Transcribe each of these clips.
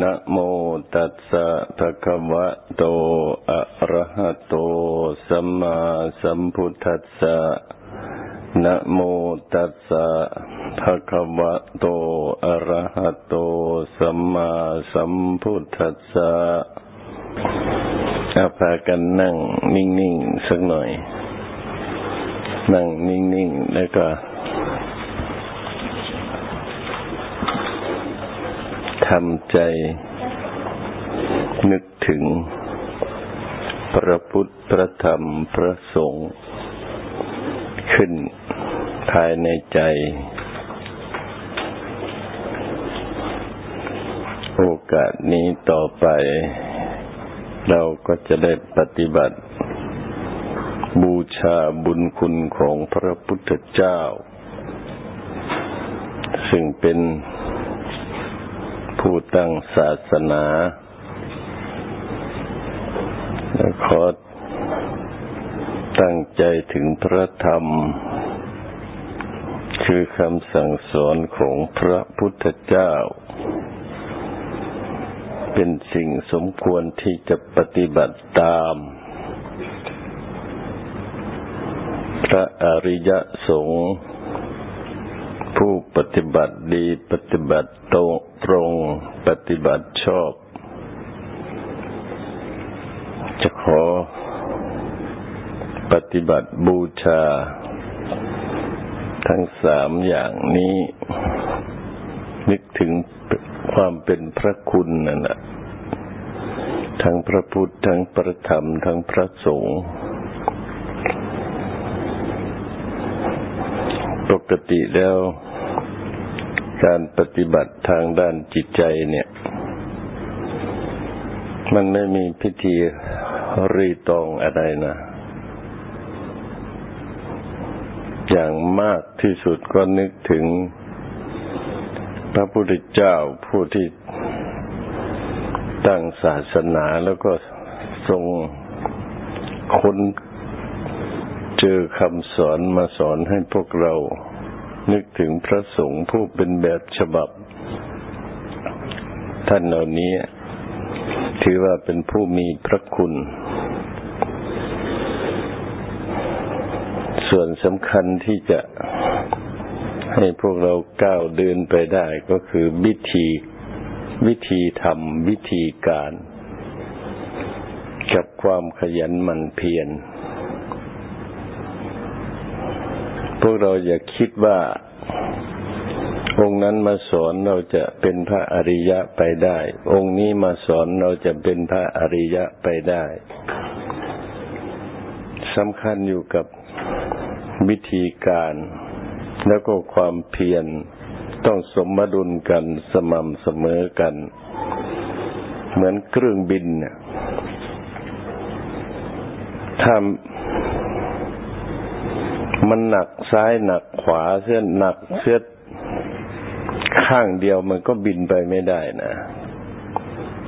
นะโมตัสสะภะคะวะโต อะระหะโต สัมมาสัมพุทธัสสะนะโมตัสสะภะคะวะโต อะระหะโต สัมมาสัมพุทธัสสะอาพากันนั่งนิ่ง ๆ สักหน่อย นั่งนิ่ง ๆ แล้วก็ ทำใจนึกถึง พระพุทธพระธรรมพระสงฆ์ขึ้นภายในใจ โอกาสนี้ต่อไป เราก็จะได้ปฏิบัติ บูชาบุญคุณของพระพุทธเจ้า ซึ่งเป็น ผู้ตั้งศาสนา ขอตั้งใจถึงพระธรรม คือคำสั่งสอนของพระพุทธเจ้า เป็นสิ่งสมควรที่จะปฏิบัติตาม พระอริยสงฆ์ ผู้ปฏิบัติดีปฏิบัติตรงตรงปฏิบัติชอบ จะขอปฏิบัติบูชา ทั้งสามอย่างนี้ นึกถึงความเป็นพระคุณนั่นแหละทั้งพระพุทธทั้งพระธรรมทั้งพระสงฆ์ปกติแล้ว การปฏิบัติทางด้านจิตใจเนี่ย มันไม่มีพิธีรีตองอะไรนะ อย่างมากที่สุดก็นึกถึง พระพุทธเจ้าผู้ที่ตั้งศาสนาแล้วก็ทรงค้นเจอคำสอนมาสอนให้พวกเรา นึกถึงพระสงฆ์ผู้เป็นแบบฉบับ ท่านเหล่านี้ ถือว่าเป็นผู้มีพระคุณ ส่วนสำคัญที่จะให้พวกเราก้าวเดินไปได้ก็คือวิธีวิธีทำวิธีการ กับความขยันหมั่นเพียรพ วกเราอย่าคิดว่าองค์นั้นมาสอนเราจะเป็นพระอริยะไปได้ องค์นี้มาสอนเราจะเป็นพระอริยะไปได้สำคัญอยู่กับวิธีการ แล้วก็ความเพียรต้องสมดุลกันสม่ำเสมอกัน เหมือนเครื่องบินเนี่ยถ้า มันหนักซ้ายหนักขวาเส้นหนักเส้นข้างเดียวมันก็บินไปไม่ได้นะ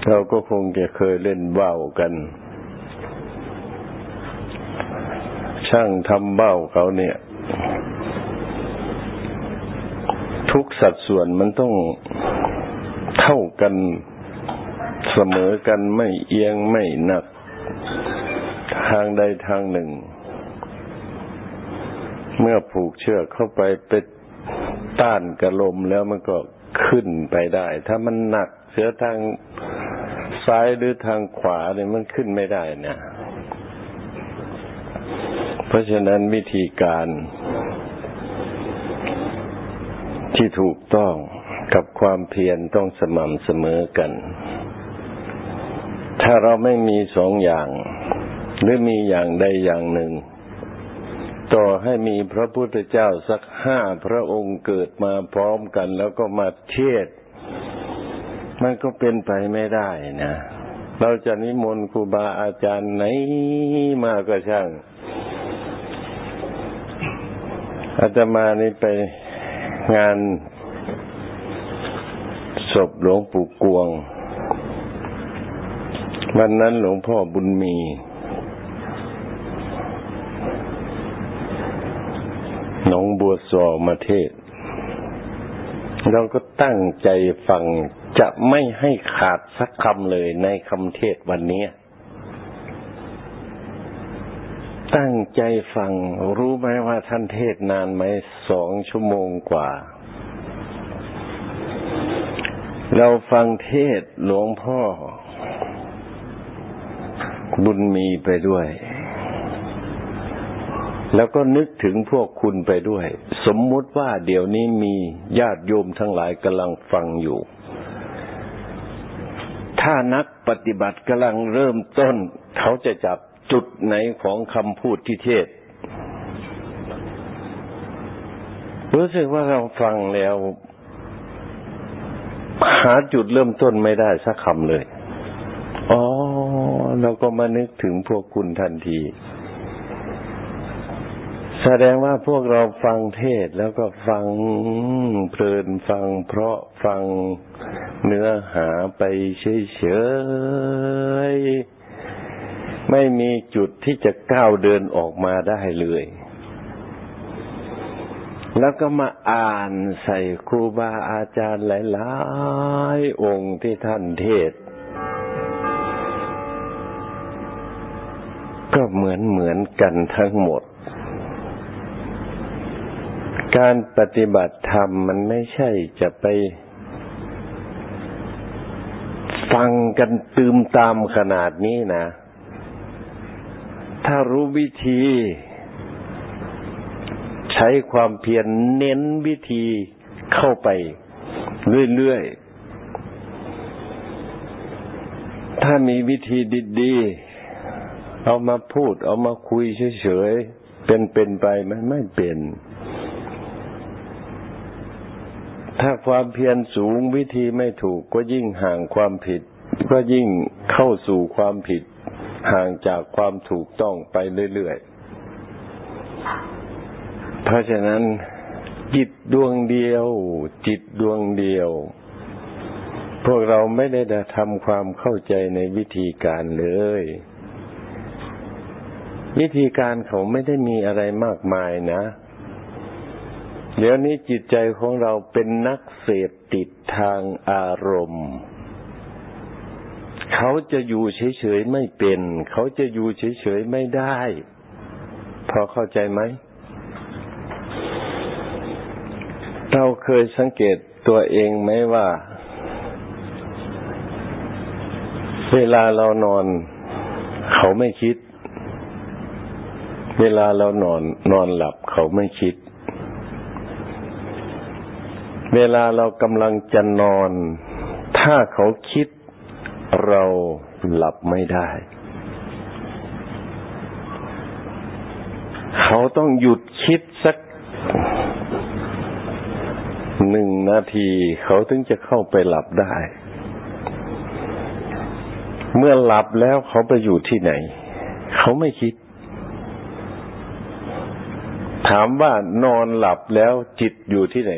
เราก็คงจะเคยเล่นเบ้ากัน ช่างทำเบ้าเขาเนี่ย ทุกสัดส่วนมันต้องเท่ากันเสมอกันไม่เอียงไม่หนัก ทางใดทางหนึ่ง เมื่อผูกเชือกเข้าไปไปต้านกระลมแล้วมันก็ขึ้นไปได้ ถ้ามันหนักเสือทางซ้ายหรือทางขวาเนี่ยมันขึ้นไม่ได้นะเพราะฉะนั้นวิธีการที่ถูกต้องกับความเพียรต้องสม่ำเสมอกัน ถ้าเราไม่มีสองอย่าง หรือมีอย่างใดอย่างหนึ่ง ต่อให้มีพระพุทธเจ้าสักห้าพระองค์เกิดมาพร้อมกันแล้วก็มาเทศ มันก็เป็นไปไม่ได้นะ เราจะนิมนต์ครูบาอาจารย์ไหนมาก็ช่างอาตมานี่ไปงานศพหลวงปู่กวง วันนั้นหลวงพ่อบุญมี หนองบัวซอมาเทศ เราก็ตั้งใจฟังจะไม่ให้ขาดสักคำเลยในคำเทศวันนี้ ตั้งใจฟังรู้ไหมว่าท่านเทศนานไหมสองชั่วโมงกว่า เราฟังเทศหลวงพ่อ บุญมีไปด้วย แล้วก็นึกถึงพวกคุณไปด้วย สมมุติว่าเดี๋ยวนี้มีญาติโยมทั้งหลายกำลังฟังอยู่ ถ้านักปฏิบัติกำลังเริ่มต้น เขาจะจับจุดไหนของคำพูดที่เทศ รู้สึกว่าเราฟังแล้ว หาจุดเริ่มต้นไม่ได้สักคำเลย อ๋อ เราก็มานึกถึงพวกคุณทันที แสดงว่าพวกเราฟังเทศแล้วก็ฟังเพลินฟังเพราะฟังเนื้อหาไปเฉยๆไม่มีจุดที่จะก้าวเดินออกมาได้เลย แล้วก็มาอ่านใส่ครูบาอาจารย์หลายๆองค์ที่ท่านเทศก็เหมือนเหมือนกันทั้งหมด การปฏิบัติธรรมมันไม่ใช่จะไปฟังกันตืมตามขนาดนี้นะ ถ้ารู้วิธี ใช้ความเพียรเน้นวิธีเข้าไปเรื่อยๆ ถ้ามีวิธีดีๆ เอามาพูด เอามาคุยเฉยๆ เป็นๆไปมันไม่เป็น ถ้าความเพียรสูงวิธีไม่ถูกก็ยิ่งห่างความผิด ก็ยิ่งเข้าสู่ความผิด ห่างจากความถูกต้องไปเรื่อยๆ เพราะฉะนั้น จิตดวงเดียว จิตดวงเดียว พวกเราไม่ได้ทำความเข้าใจในวิธีการเลย วิธีการเขาไม่ได้มีอะไรมากมายนะ เดี๋ยวนี้จิตใจของเราเป็นนักเสพติดทางอารมณ์ เขาจะอยู่เฉยๆไม่เป็น เขาจะอยู่เฉยๆไม่ได้ พอเข้าใจไหม เราเคยสังเกตตัวเองไหมว่า เวลาเรานอน เขาไม่คิด เวลาเรานอน นอนหลับเขาไม่คิด เวลาเรากำลังจะนอน ถ้าเขาคิดเราหลับไม่ได้ เขาต้องหยุดคิดสักหนึ่งนาที เขาถึงจะเข้าไปหลับได้ เมื่อหลับแล้วเขาไปอยู่ที่ไหน เขาไม่คิด ถามว่านอนหลับแล้วจิตอยู่ที่ไหน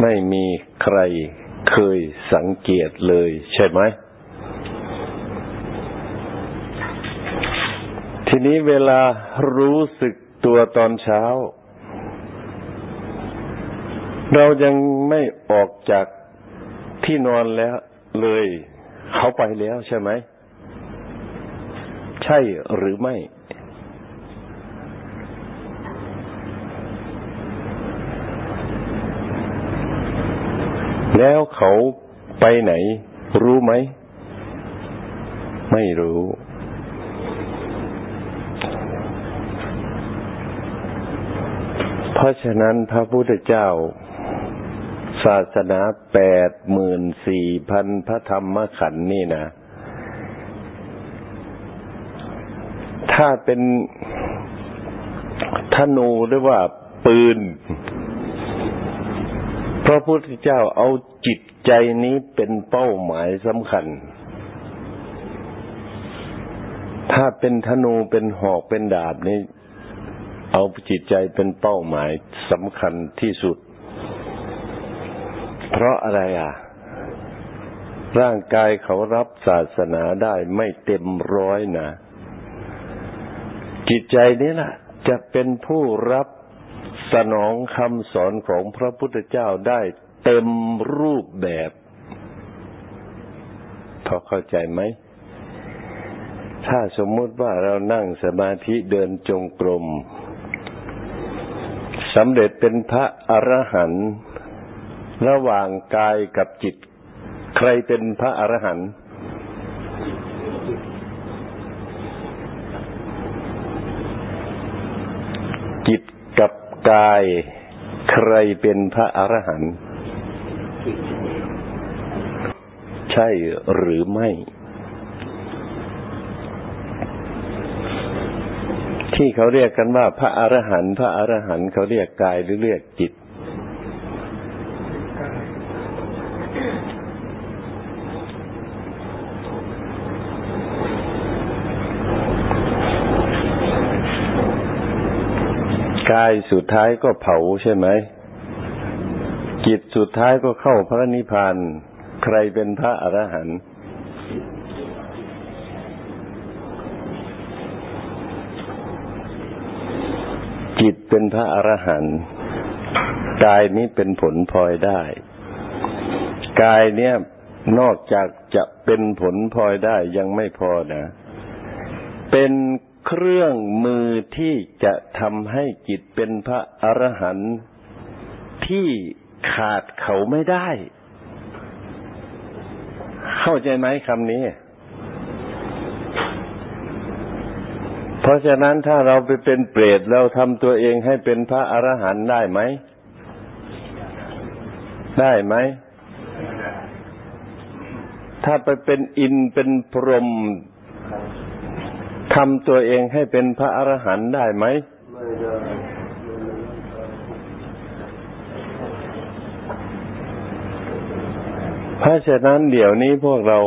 ไม่มีใครเคยสังเกตเลยใช่ไหม ทีนี้เวลารู้สึกตัวตอนเช้า เรายังไม่ออกจากที่นอนแล้วเลยเขาไปแล้วใช่ไหม ใช่หรือไม่ แล้วเขาไปไหน รู้ไหม ไม่รู้ เพราะฉะนั้นพระพุทธเจ้า ศาสนาแปดหมื่นสี่พันพระธรรมขันธ์นี่นะ ถ้าเป็นธนูหรือว่าปืน พระพุทธเจ้าเอาจิตใจนี้เป็นเป้าหมายสำคัญ ถ้าเป็นธนูเป็นหอกเป็นดาบนี่เอาจิตใจเป็นเป้าหมายสำคัญที่สุด เพราะอะไรอะ ร่างกายเขารับศาสนาได้ไม่เต็มร้อยนะ จิตใจนี้ล่ะ จะเป็นผู้รับ สนองคำสอนของพระพุทธเจ้าได้เต็มรูปแบบ พอเข้าใจไหม ถ้าสมมุติว่าเรานั่งสมาธิเดินจงกรมสำเร็จเป็นพระอรหันต์ระหว่างกายกับจิต ใครเป็นพระอรหันต์ กายใครเป็นพระอรหันต์ใช่หรือไม่ ที่เขาเรียกกันว่าพระอรหันต์พระอรหันต์เขาเรียกกายหรือเรียกจิตกายสุดท้ายก็เผาใช่ไหมจิตสุดท้ายก็เข้าพระนิพพานใครเป็นพระอรหันต์จิตเป็นพระอรหันต์กายนี้เป็นผลพลอยได้ กายเนี่ยนอกจากจะเป็นผลพลอยได้ยังไม่พอนะ เป็น เครื่องมือที่จะทำให้จิตเป็นพระอรหันต์ที่ขาดเขาไม่ได้ เข้าใจไหมคำนี้ เพราะฉะนั้นถ้าเราไปเป็นเปรตเราทำตัวเองให้เป็นพระอรหันต์ได้ไหม ได้ไหม ถ้าไปเป็นอินเป็นพรหม ทำตัวเองให้เป็นพระอรหันต์ได้ไหมไม่ได้เพราะฉะนั้นเดี๋ยวนี้พวกเรา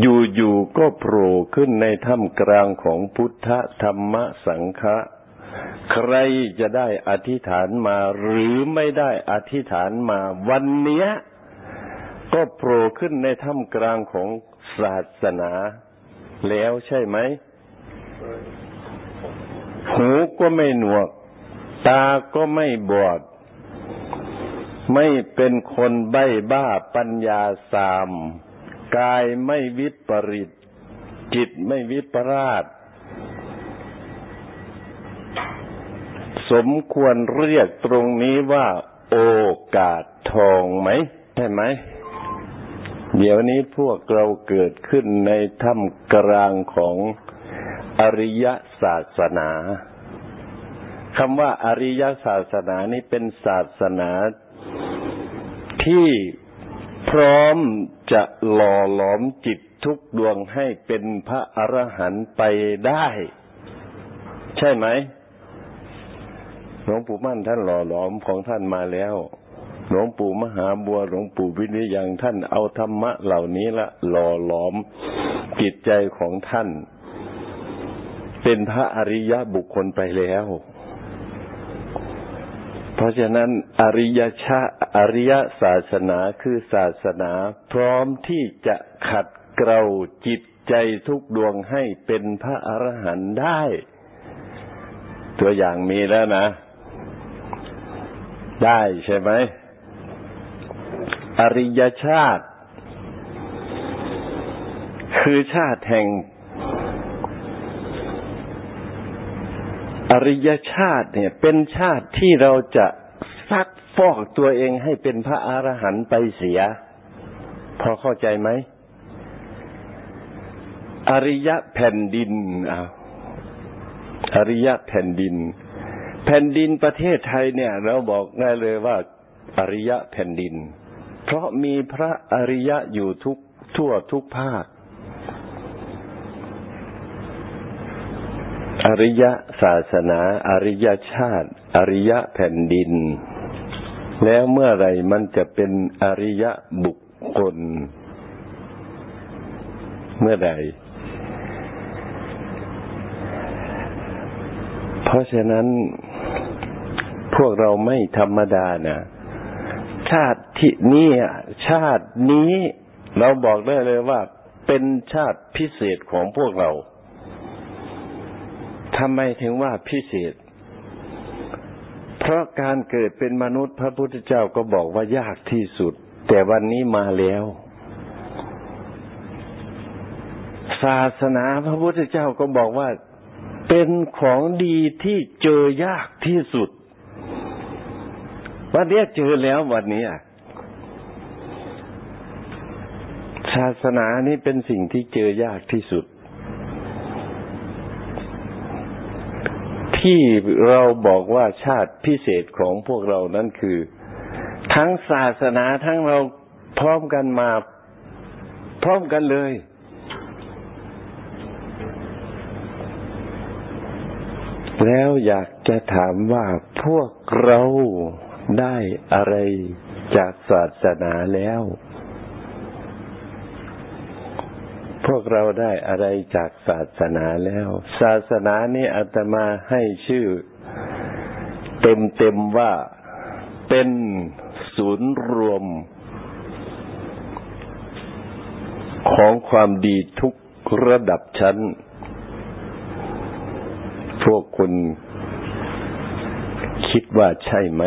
อยู่ๆก็โผล่ขึ้นในถ้ำกลางของพุทธธรรมสังฆะใครจะได้อธิษฐานมาหรือไม่ได้อธิษฐานมา วันเนี้ย ก็โผล่ขึ้นในถ้ำกลางของศาสนา แล้วใช่ไหม หูก็ไม่หนวก ตาก็ไม่บอด ไม่เป็นคนใบ้บ้าปัญญาสาม กายไม่วิปริต จิตไม่วิปราช สมควรเรียกตรงนี้ว่า โอกาสทองไหม ใช่ไหม เดี๋ยวนี้พวกเราเกิดขึ้นในถ้ำกลางของอริยศาสนาคำว่าอริยศาสนานี้เป็นศาสนาที่พร้อมจะหล่อหลอมจิตทุกดวงให้เป็นพระอรหันต์ไปได้ ใช่ไหมหลวงปู่มั่นท่านหล่อหลอมของท่านมาแล้ว ลวงปู่มหาบัวหลวงปู่วินิยังท่านเอาธรรมะเหล่านี้ละหล่อหลอมจิตใจของท่าน เป็นพระอริยบุคคลไปแล้ว เพราะฉะนั้นอริยชาอริยศาสนาคือศาสนาพร้อมที่จะขัดเกลาจิตใจทุกดวงให้เป็นพระอรหันต์ได้ ตัวอย่างมีแล้วนะ ได้ใช่ไหม อริยชาติ คือชาติแห่ง อริยชาติเนี่ย เป็นชาติที่เราจะซักฟอกตัวเองให้เป็นพระอรหันต์ไปเสีย พอเข้าใจไหม อริยะแผ่นดินอ้าวอริยะแผ่นดิน แผ่นดินประเทศไทยเนี่ย เราบอกได้เลยว่า อริยะแผ่นดิน เพราะมีพระอริยะอยู่ทุกทั่วทุกภาค อริยะศาสนา อริยชาติ อริยแผ่นดิน แล้วเมื่อไรมันจะเป็นอริยบุคคล เมื่อใดเพราะฉะนั้นพวกเราไม่ธรรมดานะชาติ ที่นี้ชาตินี้เราบอกได้เลยว่าเป็นชาติพิเศษของพวกเราทำไมถึงว่าพิเศษ เพราะการเกิดเป็นมนุษย์พระพุทธเจ้าก็บอกว่ายากที่สุด แต่วันนี้มาแล้ว ศาสนาพระพุทธเจ้าก็บอกว่าเป็นของดีที่เจอยากที่สุด วันนี้เจอแล้ววันนี้ ศาสนานี้เป็นสิ่งที่เจอยากที่สุด ที่เราบอกว่าชาติพิเศษของพวกเรานั้นคือ ทั้งศาสนาทั้งเราพร้อมกันมาพร้อมกันเลย แล้วอยากจะถามว่าพวกเราได้อะไรจากศาสนาแล้ว พวกเราได้อะไรจากศาสนาแล้ว ศาสนานี้อาตมาให้ชื่อ เต็มๆว่าเป็นศูนย์รวม ของความดีทุกระดับชั้น พวกคุณคิดว่าใช่ไหม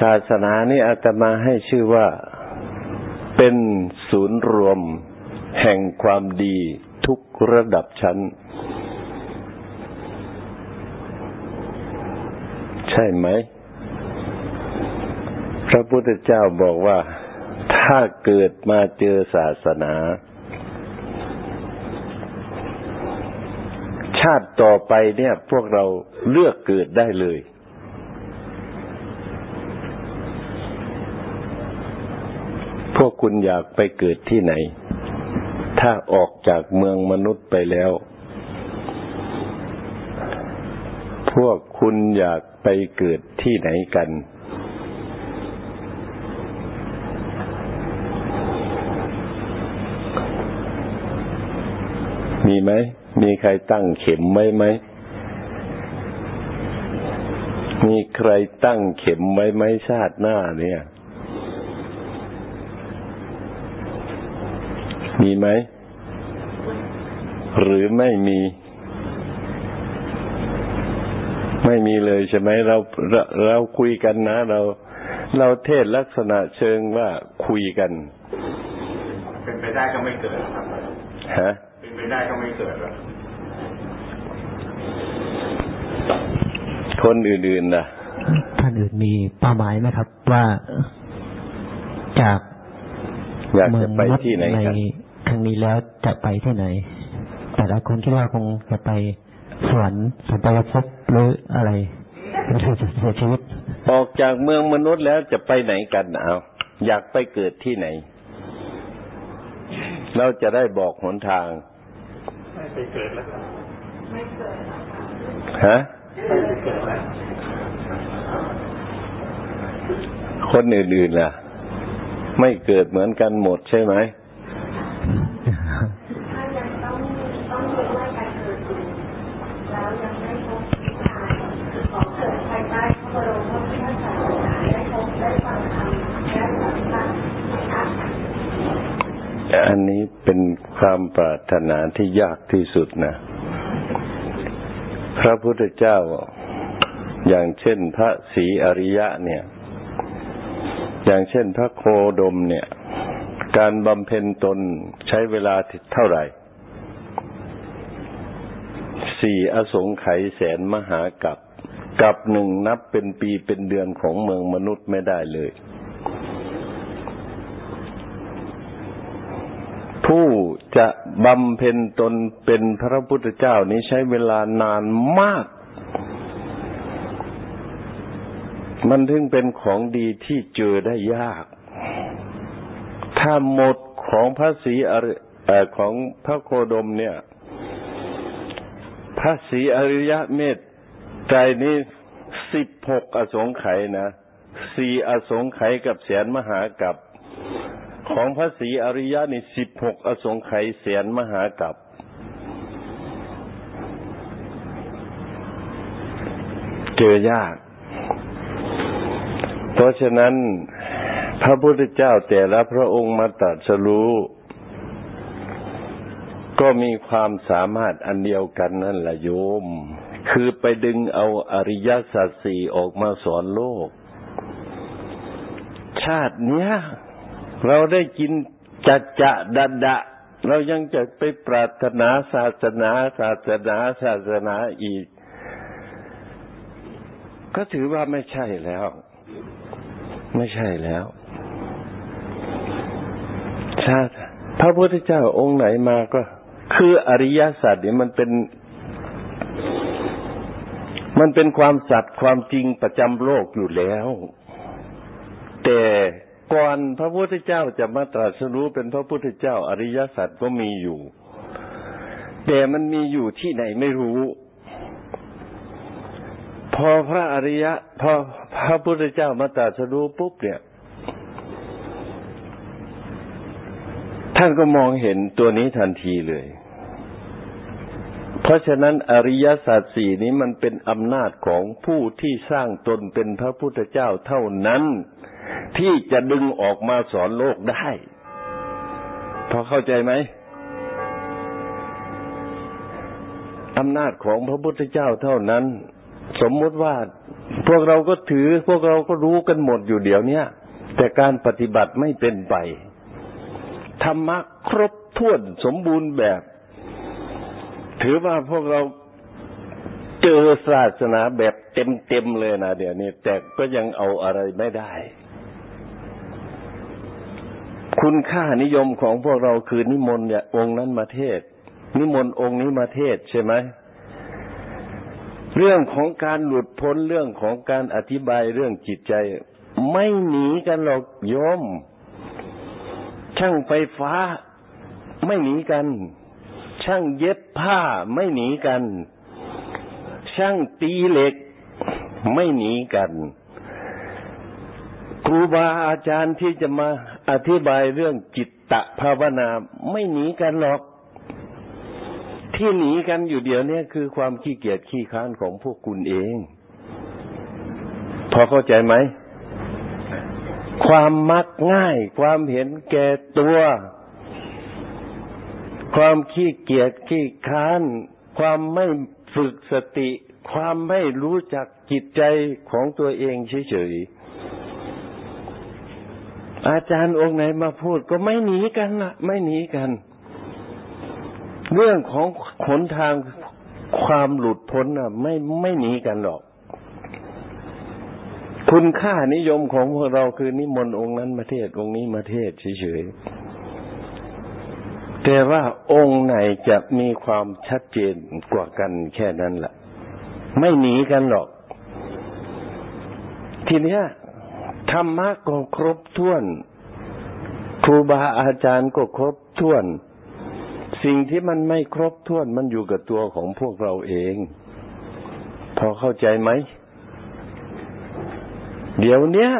ศาสนานี้อาตมาให้ชื่อว่า เป็นศูนย์รวม แห่งความดีทุกระดับชั้น ใช่ไหม พระพุทธเจ้าบอกว่า ถ้าเกิดมาเจอศาสนา ชาติต่อไปเนี่ย พวกเราเลือกเกิดได้เลยวก คุณอยากไปเกิดที่ไหน ถ้าออกจากเมืองมนุษย์ไปแล้ว พวกคุณอยากไปเกิดที่ไหนกัน มีไหม มีใครตั้งเข็มไว้ไหม มีใครตั้งเข็มไว้ไหมชาติหน้าเนี่ย มีไหม หรือไม่มี ไม่มีเลยใช่ไหมเราเราเราคุยกันนะ เรา เราเทศลักษณะเชิงว่าคุยกัน เป็นไปได้ก็ไม่เกิดครับฮะเป็นไปได้ก็ไม่เกิดหรอกคนอื่นๆนะท่านอื่นมีเป้าหมายไหมครับ ว่าจากอยากจะไปที่ไหนกัน ครั้งนี้แล้วจะไปที่ไหน แต่ละคนคิดว่าคงจะไปสวรรค์สัตวภพหรืออะไรหรือจะเสียชีวิต ออกจากเมืองมนุษย์แล้วจะไปไหนกันเอาอยากไปเกิดที่ไหน เราจะได้บอกหนทาง ไม่ไปเกิดแล้วไม่เกิดฮะคนอื่นๆล่ะ ไม่เกิดเหมือนกันหมดใช่ไหม อันนี้เป็นความปรารถนาที่ยากที่สุดนะ พระพุทธเจ้า อย่างเช่นพระศรีอริยะเนี่ย อย่างเช่นพระโคดมเนี่ย การบำเพ็ญตนใช้เวลาเท่าไหร่สี่อสงไขยแสนมหากับกับหนึ่งนับเป็นปีเป็นเดือนของเมืองมนุษย์ไม่ได้เลย ผู้จะบำเพ็ญตนเป็นพระพุทธเจ้านี้ใช้เวลานานมาก มันถึงเป็นของดีที่เจอได้ยาก ถ้าหมดของพระศรีอริของพระโคดมเนี่ย พระศรีอริยะเมตใจนี้สิบหกอสงไขยนะสี่อสงไขยกับแสนมหากับ ของพระศรีอริยะนี่สิบหกอสงไขยแสนมหากับ เจอยาก เพราะฉะนั้นพระพุทธเจ้าแต่ละพระองค์มาตรัสรู้ ก็มีความสามารถอันเดียวกันนั่นแหละโยม คือไปดึงเอาอริยสัจสี่ออกมาสอนโลก ชาติเนี้ย เราได้กินจัดจะดัดดะ เรายังจะไปปรารถนาศาสนา ศาสนาศาสนาอีก ก็ถือว่าไม่ใช่แล้ว ไม่ใช่แล้วชาติพระพุทธเจ้าองค์ไหนมาก็ คืออริยสัจเนี่ยมันเป็น มันเป็นความสัตย์ความจริงประจำโลกอยู่แล้ว แต่ ก่อนพระพุทธเจ้าจะมาตรัสรู้เป็นพระพุทธเจ้าอริยสัจก็มีอยู่ แต่มันมีอยู่ที่ไหนไม่รู้ พอพระอริยะพอพระพุทธเจ้ามาตรัสรู้ปุ๊บเนี่ย ท่านก็มองเห็นตัวนี้ทันทีเลย เพราะฉะนั้นอริยสัจสี่นี้มันเป็นอำนาจของผู้ที่สร้างตนเป็นพระพุทธเจ้าเท่านั้น ที่จะดึงออกมาสอนโลกได้ พอเข้าใจไหมอำนาจของพระพุทธเจ้าเท่านั้น สมมติว่าพวกเราก็ถือพวกเราก็รู้กันหมดอยู่เดี๋ยวนี้แต่การปฏิบัติไม่เป็นไปธรรมะครบถ้วนสมบูรณ์แบบ ถือว่าพวกเราเจอศาสนาแบบเต็มๆเลยนะเดี๋ยวนี้ แต่ก็ยังเอาอะไรไม่ได้ คุณค่านิยมของพวกเราคือนิมนต์เนี่ยองค์นั้นมาเทศ นิมนต์องค์นี้มาเทศใช่ไหมเรื่องของการหลุดพ้นเรื่องของการอธิบายเรื่องจิตใจ ไม่หนีกันหรอกโยม ช่างไฟฟ้า ไม่หนีกัน ช่างเย็บผ้าไม่หนีกัน ช่างตีเหล็ก ไม่หนีกัน ครูบาอาจารย์ที่จะมาอธิบายเรื่องจิตตะภาวนาไม่หนีกันหรอก ที่หนีกันอยู่เดี๋ยวนี้คือความขี้เกียจขี้ค้านของพวกคุณเอง พอเข้าใจไหม ความมักง่าย ความเห็นแก่ตัว ความขี้เกียจขี้ค้าน ความไม่ฝึกสติ ความไม่รู้จักจิตใจของตัวเองเฉยๆ อาจารย์องค์ไหนมาพูดก็ไม่หนีกันละไม่หนีกัน เรื่องของขนทางความหลุดพ้นน่ะ ไม่ไม่หนีกันหรอก คุณค่านิยมของพวกเราคือนิมนต์องค์นั้นมาเทศองค์นี้มาเทศเฉยๆแต่ว่าองค์ไหนจะมีความชัดเจนกว่ากันแค่นั้นแหละไม่หนีกันหรอก ทีนี้ ธรรมะก็ครบถ้วน ครูบาอาจารย์ก็ครบถ้วน สิ่งที่มันไม่ครบถ้วนมันอยู่กับตัวของพวกเราเอง พอเข้าใจไหม เดี๋ยวเนี้ย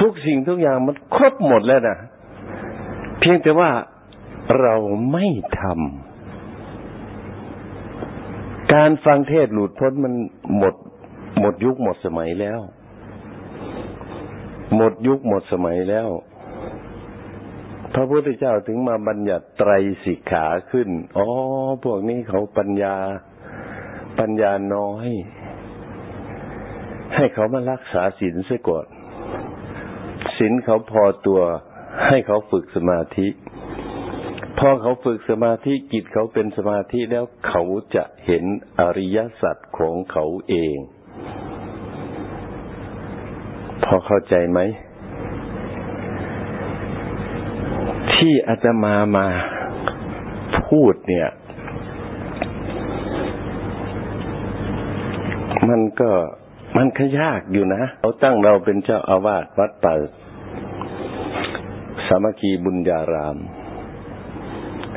ทุกสิ่งทุกอย่างมันครบหมดแล้วนะเพียงแต่ว่าเราไม่ทำการฟังเทศหลุดพ้นมันหมดหมดยุคหมดสมัยแล้ว หมดยุคหมดสมัยแล้ว พระพุทธเจ้าถึงมาบัญญัติไตรสิกขาขึ้น อ๋อ พวกนี้เขาปัญญา ปัญญาน้อย ให้เขามารักษาศีลเสก่อนศีลเขาพอตัว ให้เขาฝึกสมาธิพอเขาฝึกสมาธิจิตเขาเป็นสมาธิแล้วเขาจะเห็นอริยสัจของเขาเอง พอเข้าใจไหม ที่อาตมามาพูดเนี่ย มันก็มันก็ยากอยู่นะเขาตั้งเราเป็นเจ้าอาวาสวัดป่าสามัคคีบุญญาราม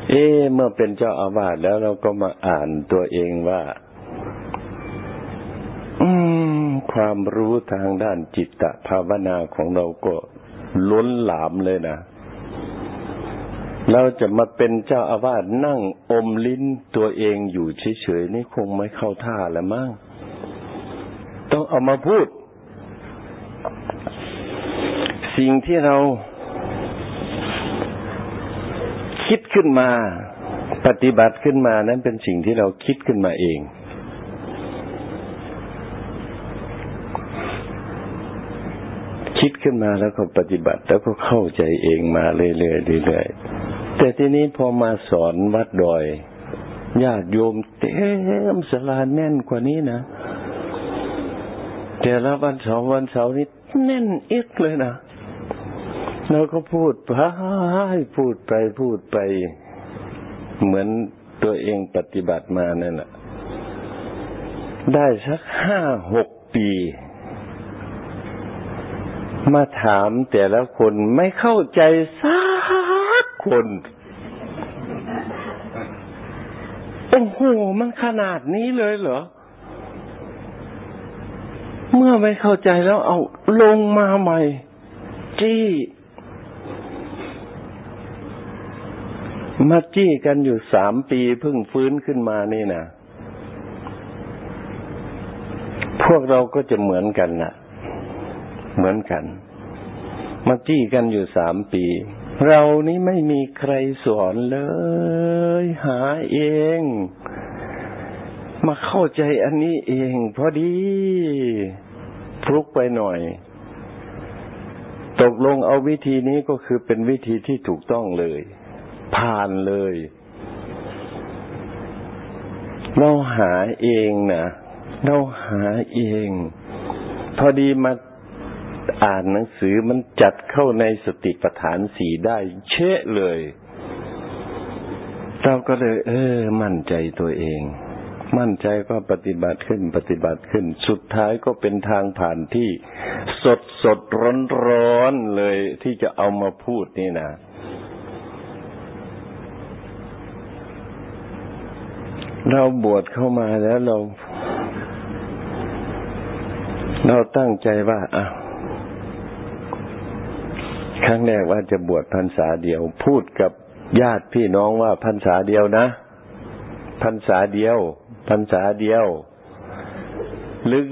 เอ๊เมื่อเป็นเจ้าอาวาสแล้วเราก็มาอ่านตัวเองว่า อืม ความรู้ทางด้านจิตตภาวนาของเราก็ล้นหลามเลยนะ เราจะมาเป็นเจ้าอาวาสนั่งอมลิ้นตัวเองอยู่เฉยๆนี่คงไม่เข้าท่าแล้วมั้งต้องเอามาพูด สิ่งที่เราคิดขึ้นมา ปฏิบัติขึ้นมานั้นเป็นสิ่งที่เราคิดขึ้นมาเอง คิดขึ้นมาแล้วก็ปฏิบัติ แล้วก็เข้าใจเองมาเรื่อยๆเรื่อยๆแต่ทีนี้พอมาสอนวัดดอยญาติโยมเต็มสลาแน่นกว่านี้นะแต่ละวันเสาร์วันเสาร์นี้แน่นเอกเลยนะเราก็พูดไปพูดไปพูดไป เหมือนตัวเองปฏิบัติมานั่นแหละได้สักห้าหกปี มาถามแต่ละคนไม่เข้าใจสักคนโอ้โหมันขนาดนี้เลยเหรอ เมื่อไม่เข้าใจแล้วเอาลงมาใหม่ จี้มาจี้กันอยู่สามปีเพิ่งฟื้นขึ้นมานี่นะพวกเราก็จะเหมือนกันนะ่ะ เหมือนกัน มาจี้กันอยู่สามปี เรานี้ไม่มีใครสอนเลย หาเอง มาเข้าใจอันนี้เอง พอดีพลุกไปหน่อย ตกลงเอาวิธีนี้ก็คือเป็นวิธีที่ถูกต้องเลย ผ่านเลย เราหาเองนะเราหาเอง พอดีมา อ่านหนังสือมันจัดเข้าในสติปัฏฐานสีได้ เชะเลย เราก็เลย เออ มั่นใจตัวเอง มั่นใจก็ปฏิบัติขึ้นปฏิบัติขึ้น สุดท้ายก็เป็นทางผ่านที่สดสดร้อนร้อนเลยที่จะเอามาพูดนี่นะเราบวชเข้ามาแล้วเรา เราตั้งใจว่าอะ ครั้งแรกว่าจะบวชพรรษาเดียว พูดกับญาติพี่น้องว่าพรรษาเดียวนะพรรษาเดียวพรรษาเดียว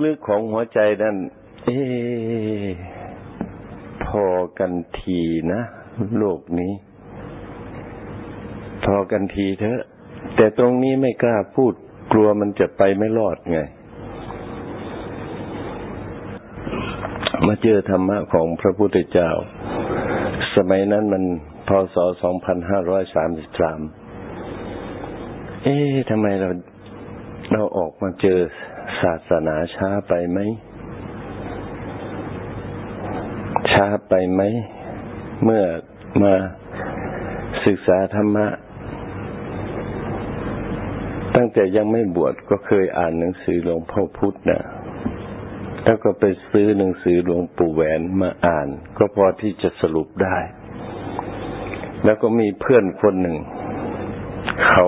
ลึกๆของหัวใจนั้นเอพอกันทีนะโลกนี้ พอกันทีเถอะ แต่ตรงนี้ไม่กล้าพูดกลัวมันจะไปไม่รอดไง มาเจอธรรมะของพระพุทธเจ้า สมัยนั้นมันพศสองพันห้าร้อยสามสิบสาม เอ๊ะทำไมเราเราออกมาเจอศาสนาช้าไปไหม ช้าไปไหม เมื่อมาศึกษาธรรมะ ตั้งแต่ยังไม่บวชก็เคยอ่านหนังสือหลวงพ่อพุธนะ แล้วก็ไปซื้อหนังสือหลวงปู่แหวนมาอ่าน ก็พอที่จะสรุปได้ แล้วก็มีเพื่อนคนหนึ่ง เขา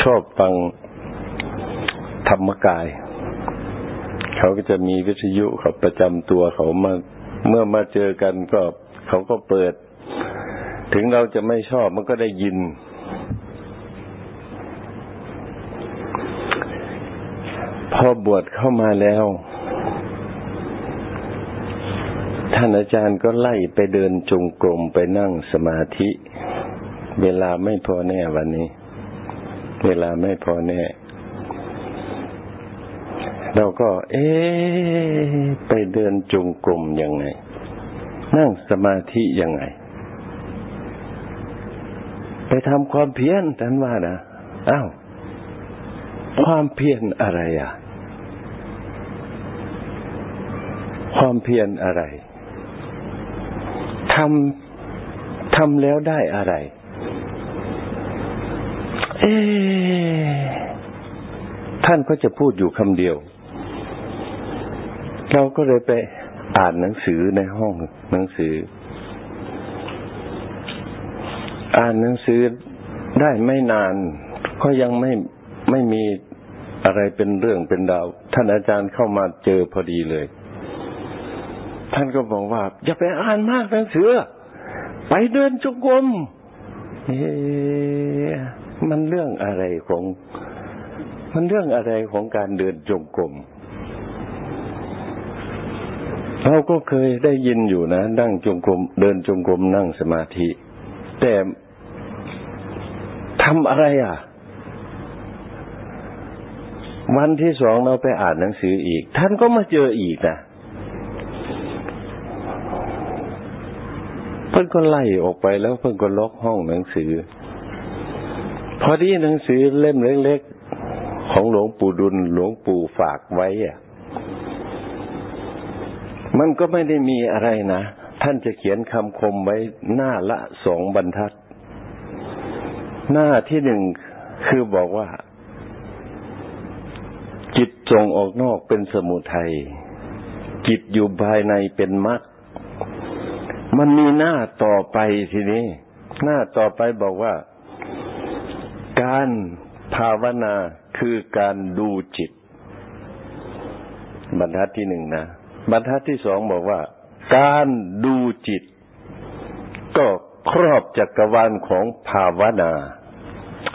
ชอบฟังธรรมกาย เขาก็จะมีวิทยุเขาประจำตัวเขามาเมื่อมาเจอกันก็เขาก็เปิด ถึงเราจะไม่ชอบมันก็ได้ยิน อบวชเข้ามาแล้ว ท่านอาจารย์ก็ไล่ไปเดินจงกรมไปนั่งสมาธิ เวลาไม่พอแน่วันนี้ เวลาไม่พอแน่เราก็ เอ๊ไปเดินจงกรมยังไง นั่งสมาธิยังไง ไปทำความเพียรท่านว่านะอ้าวความเพียรอะไรอะ ความเพียรอะไรทำทำแล้วได้อะไร เอ ท่านก็จะพูดอยู่คำเดียว เราก็เลยไปอ่านหนังสือในห้องหนังสือ อ่านหนังสือได้ไม่นาน ก็ยังไม่ไม่มีอะไรเป็นเรื่องเป็นราว ท่านอาจารย์เข้ามาเจอพอดีเลย ท่านก็บอกว่า อย่าไปอ่านมากหนังสือ ไปเดินจงกรมเอ๊มันเรื่องอะไรของ มันเรื่องอะไรของการเดินจงกรมเราก็เคยได้ยินอยู่นะนั่งจงกรมเดินจงกรมนั่งสมาธิ แต่ทำอะไรอะ วันที่สองเราไปอ่านหนังสืออีก ท่านก็มาเจออีกนะ พิ่นก็ไล่ออกไปแล้วเพิ่นก็ล็อกห้องหนังสือ พอดีหนังสือเล่มเล็กๆของหลวงปู่ดุลหลวงปู่ฝากไว้อะ มันก็ไม่ได้มีอะไรนะ ท่านจะเขียนคำคมไว้หน้าละสองบรรทัด หน้าที่หนึ่งคือบอกว่า จิตส่งออกนอกเป็นสมุทัยจิตอยู่ภายในเป็นมรรค มันมีหน้าต่อไปทีนี้ หน้าต่อไปบอกว่า การภาวนาคือการดูจิต บรรทัดที่หนึ่งนะ บรรทัดที่สองบอกว่า การดูจิต ก็ครอบจักรวาลของภาวนา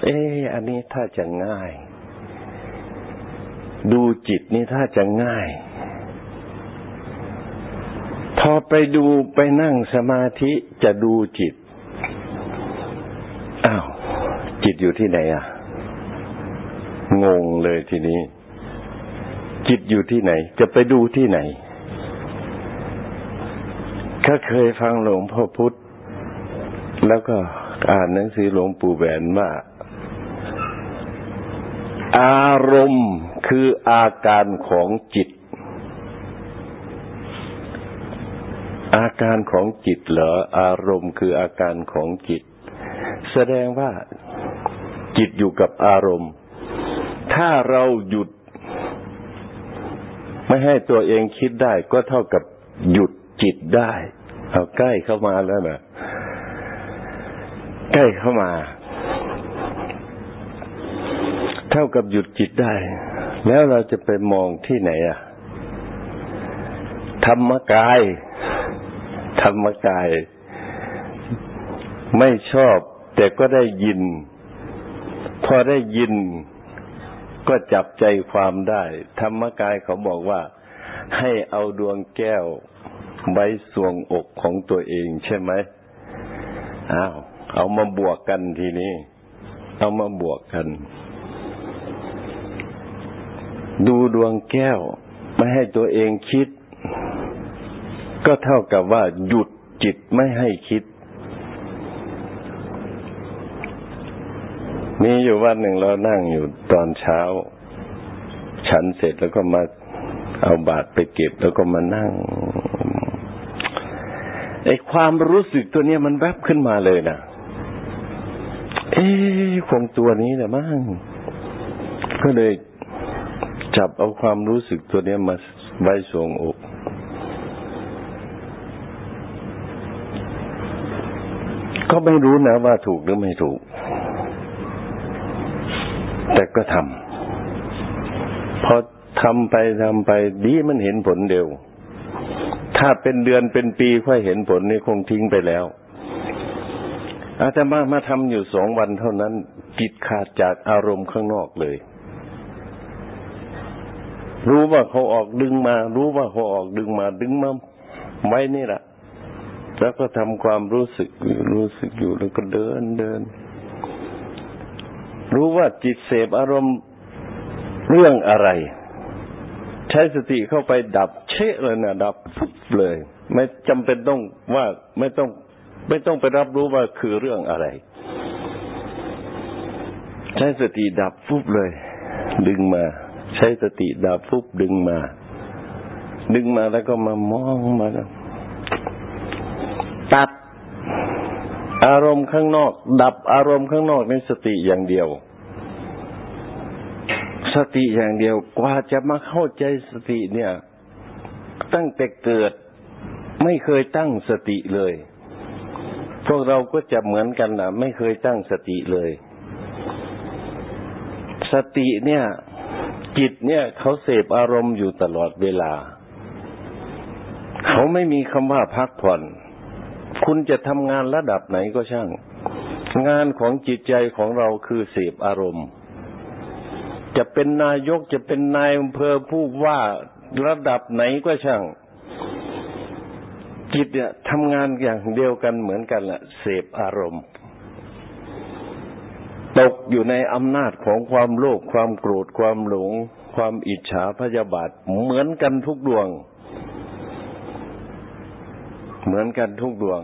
เอออันนี้ถ้าจะง่าย ดูจิตนี่ถ้าจะง่าย พอไปดูไปนั่งสมาธิจะดูจิต อ้าว จิตอยู่ที่ไหนอะ งงเลยทีนี้ จิตอยู่ที่ไหน จะไปดูที่ไหน ก็เคยฟังหลวงพ่อพุธแล้วก็อ่านหนังสือหลวงปู่แหวนว่า อารมณ์คืออาการของจิต อาการของจิตเหรออารมณ์คืออาการของจิต แสดงว่าจิตอยู่กับอารมณ์ ถ้าเราหยุด ไม่ให้ตัวเองคิดได้ ก็เท่ากับหยุดจิตได้ เอาใกล้เข้ามาแล้วนะใกล้เข้ามา เท่ากับหยุดจิตได้ แล้วเราจะไปมองที่ไหนอะธรรมกาย ธรรมกาย ไม่ชอบ แต่ก็ได้ยิน พอได้ยินก็จับใจความได้ ธรรมกายเขาบอกว่า ให้เอาดวงแก้วไว้สวงอกของตัวเองใช่ไหมอ้าวเอามาบวกกันทีนี้ เอามาบวกกัน ดูดวงแก้ว ไม่ให้ตัวเองคิด ก็เท่ากับว่าหยุดจิตไม่ให้คิด มีอยู่วันหนึ่งเรานั่งอยู่ตอนเช้า ฉันเสร็จแล้วก็มาเอาบาตรไปเก็บแล้วก็มานั่งไอ้ความรู้สึกตัวเนี้ยมันแวบขึ้นมาเลยนะเอ๊คงตัวนี้แหละมั้งก็เลยจับเอาความรู้สึกตัวเนี้ยมาไว้สวงอก ก็ไม่รู้นะว่าถูกหรือไม่ถูก แต่ก็ทำพอทำไปทำไปดีมันเห็นผลเร็ว ถ้าเป็นเดือนเป็นปีค่อยเห็นผลนี่คงทิ้งไปแล้วอาจจะมามาทำอยู่สองวันเท่านั้นจิตขาดจากอารมณ์ข้างนอกเลย รู้ว่าเขาออกดึงมา รู้ว่าเขาออกดึงมาดึงมาไว้นี่แหละ แล้วก็ทำความรู้สึกรู้สึกอยู่แล้วก็เดินเดิน รู้ว่าจิตเสพอารมณ์เรื่องอะไร ใช้สติเข้าไปดับเชะเลยนะดับฟุบเลย ไม่จำเป็นต้องว่าไม่ต้อง ไม่ต้องไปรับรู้ว่าคือเรื่องอะไร ใช้สติดับฟุบเลย ดึงมา ใช้สติดับฟุบดึงมา ดึงมาแล้วก็มามองมาตัด อารมณ์ข้างนอก ดับอารมณ์ข้างนอกในสติอย่างเดียว สติอย่างเดียวกว่าจะมาเข้าใจสติเนี่ย ตั้งแต่เกิดไม่เคยตั้งสติเลย พวกเราก็จะเหมือนกันนะไม่เคยตั้งสติเลย สติเนี่ย จิตเนี่ย เขาเสพอารมณ์อยู่ตลอดเวลา เขาไม่มีคำว่าพักผ่อน คุณจะทำงานระดับไหนก็ช่าง งานของจิตใจของเราคือเสพอารมณ์ จะเป็นนายกจะเป็นนายอำเภอผู้ว่าระดับไหนก็ช่าง จิตเนี่ยทำงานอย่างเดียวกันเหมือนกันแหละเสพอารมณ์ตกอยู่ในอำนาจของความโลภความโกรธความหลง ความอิจฉาพยาบาทเหมือนกันทุกดวง เหมือนกันทุกดวง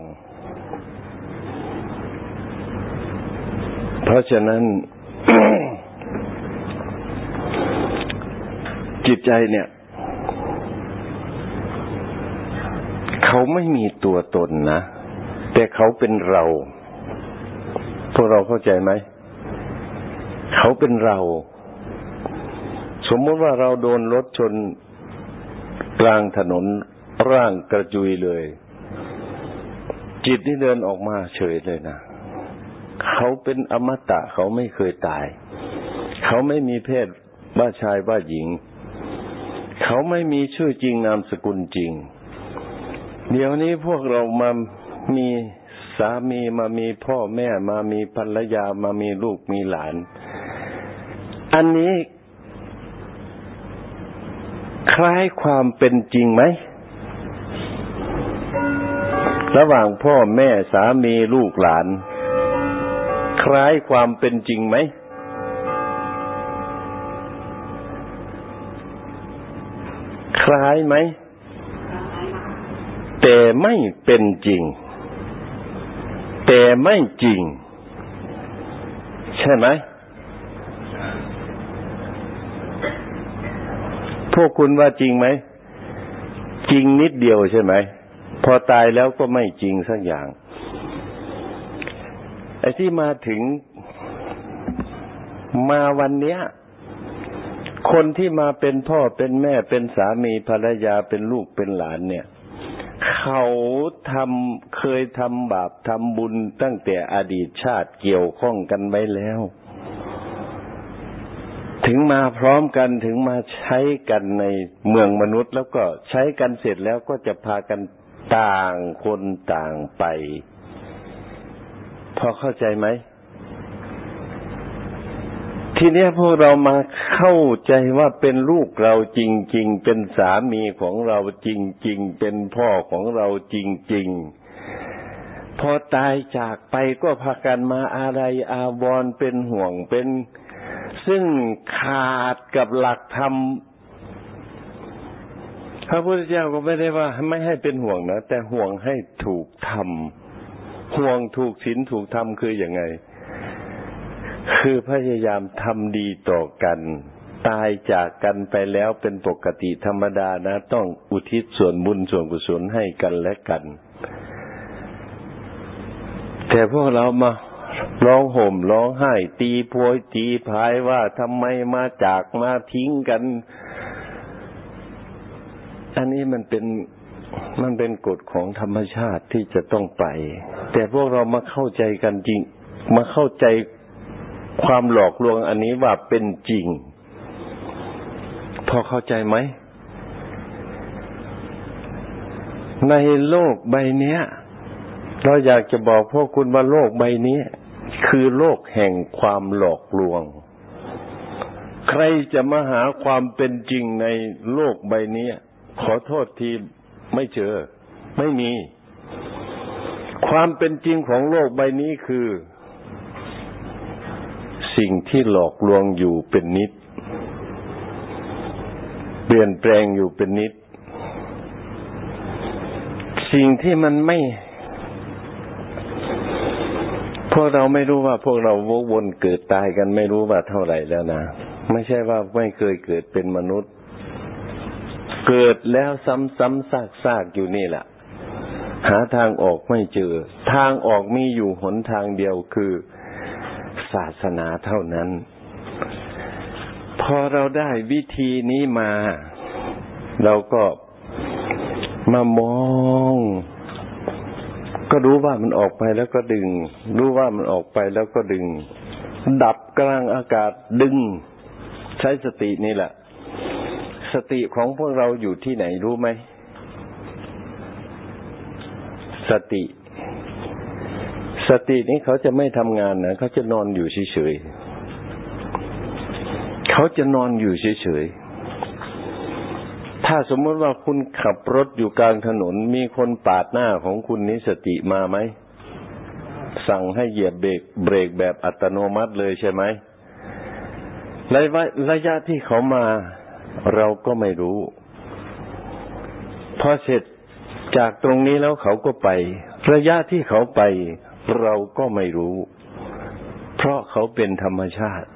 เพราะฉะนั้น จิตใจเนี่ย เขาไม่มีตัวตนนะ แต่เขาเป็นเรา พวกเราเข้าใจไหม เขาเป็นเรา สมมติว่าเราโดนรถชนกลางถนนร่างกระจุยเลย จิตนี่เดินออกมาเฉยเลยนะเขาเป็นอมตะเขาไม่เคยตาย เขาไม่มีเพศว่าชายว่าหญิง เขาไม่มีชื่อจริงนามสกุลจริง เดี๋ยวนี้พวกเรามามีสามีมามีพ่อแม่มามีภรรยามามีลูกมีหลาน อันนี้ คล้ายความเป็นจริงไหม ระหว่างพ่อแม่สามีลูกหลาน คล้ายความเป็นจริงไหม คล้ายไหม แต่ไม่เป็นจริง แต่ไม่จริง ใช่ไหมพวกคุณว่าจริงไหม จริงนิดเดียวใช่ไหม พอตายแล้วก็ไม่จริงสักอย่าง ไอ้ที่มาถึงมาวันเนี้ย คนที่มาเป็นพ่อเป็นแม่เป็นสามีภรรยาเป็นลูกเป็นหลานเนี่ย เขาทำเคยทำบาปทำบุญตั้งแต่อดีตชาติเกี่ยวข้องกันไว้แล้ว ถึงมาพร้อมกันถึงมาใช้กันในเมืองมนุษย์ แล้วก็ใช้กันเสร็จแล้วก็จะพากัน ต่างคนต่างไป พอเข้าใจไหม ทีนี้พวกเรามาเข้าใจว่าเป็นลูกเราจริง ๆ เป็นสามีของเราจริง ๆ เป็นพ่อของเราจริง ๆพอตายจากไปก็พากันมาอะไรอาวรณ์เป็นห่วงเป็น ซึ่งขาดกับหลักธรรม พระพุทธเจ้าก็ไม่ได้ว่าไม่ให้เป็นห่วงนะ แต่ห่วงให้ถูกทำห่วงถูกศีลถูกธรรมคืออย่างไง คือพยายามทำดีต่อกัน ตายจากกันไปแล้วเป็นปกติธรรมดานะ ต้องอุทิศส่วนบุญส่วนกุศลให้กันและกัน แต่พวกเรามาร้องห่มร้องไห้ ตีโพยตีพายว่าทำไมมาจากมาทิ้งกัน อันนี้มันเป็นมันเป็นกฎของธรรมชาติที่จะต้องไป แต่พวกเรามาเข้าใจกันจริง มาเข้าใจความหลอกลวงอันนี้ว่าเป็นจริง พอเข้าใจไหม ในโลกใบนี้เราอยากจะบอกพวกคุณว่าโลกใบนี้คือโลกแห่งความหลอกลวง ใครจะมาหาความเป็นจริงในโลกใบนี้ ขอโทษทีไม่เจอ ไม่มี ความเป็นจริงของโลกใบนี้คือ สิ่งที่หลอกลวงอยู่เป็นนิด เปลี่ยนแปลงอยู่เป็นนิด สิ่งที่มันไม่ พวกเราไม่รู้ว่าพวกเราวกวนเกิดตายกันไม่รู้ว่าเท่าไหร่แล้วนะ ไม่ใช่ว่าไม่เคยเกิดเป็นมนุษย์ เกิดแล้วซ้ำๆซากๆอยู่นี่แหละหาทางออกไม่เจอ ทางออกมีอยู่หนทางเดียวคือศาสนาเท่านั้น พอเราได้วิธีนี้มา เราก็มามอง ก็รู้ว่ามันออกไปแล้วก็ดึง รู้ว่ามันออกไปแล้วก็ดึง ดับกลางอากาศดึง ใช้สตินี่แหละ สติของพวกเราอยู่ที่ไหนรู้ไหม สติ สตินี้เขาจะไม่ทำงานนะเขาจะนอนอยู่เฉยๆเขาจะนอนอยู่เฉยๆถ้าสมมติว่าคุณขับรถอยู่กลางถนนมีคนปาดหน้าของคุณนี้สติมาไหม สั่งให้เหยียบเบรกเบรกแบบอัตโนมัติเลยใช่ไหมระยะระยะที่เขามา เราก็ไม่รู้ พอเสร็จจากตรงนี้แล้วเขาก็ไป ระยะที่เขาไป เราก็ไม่รู้ เพราะเขาเป็นธรรมชาติ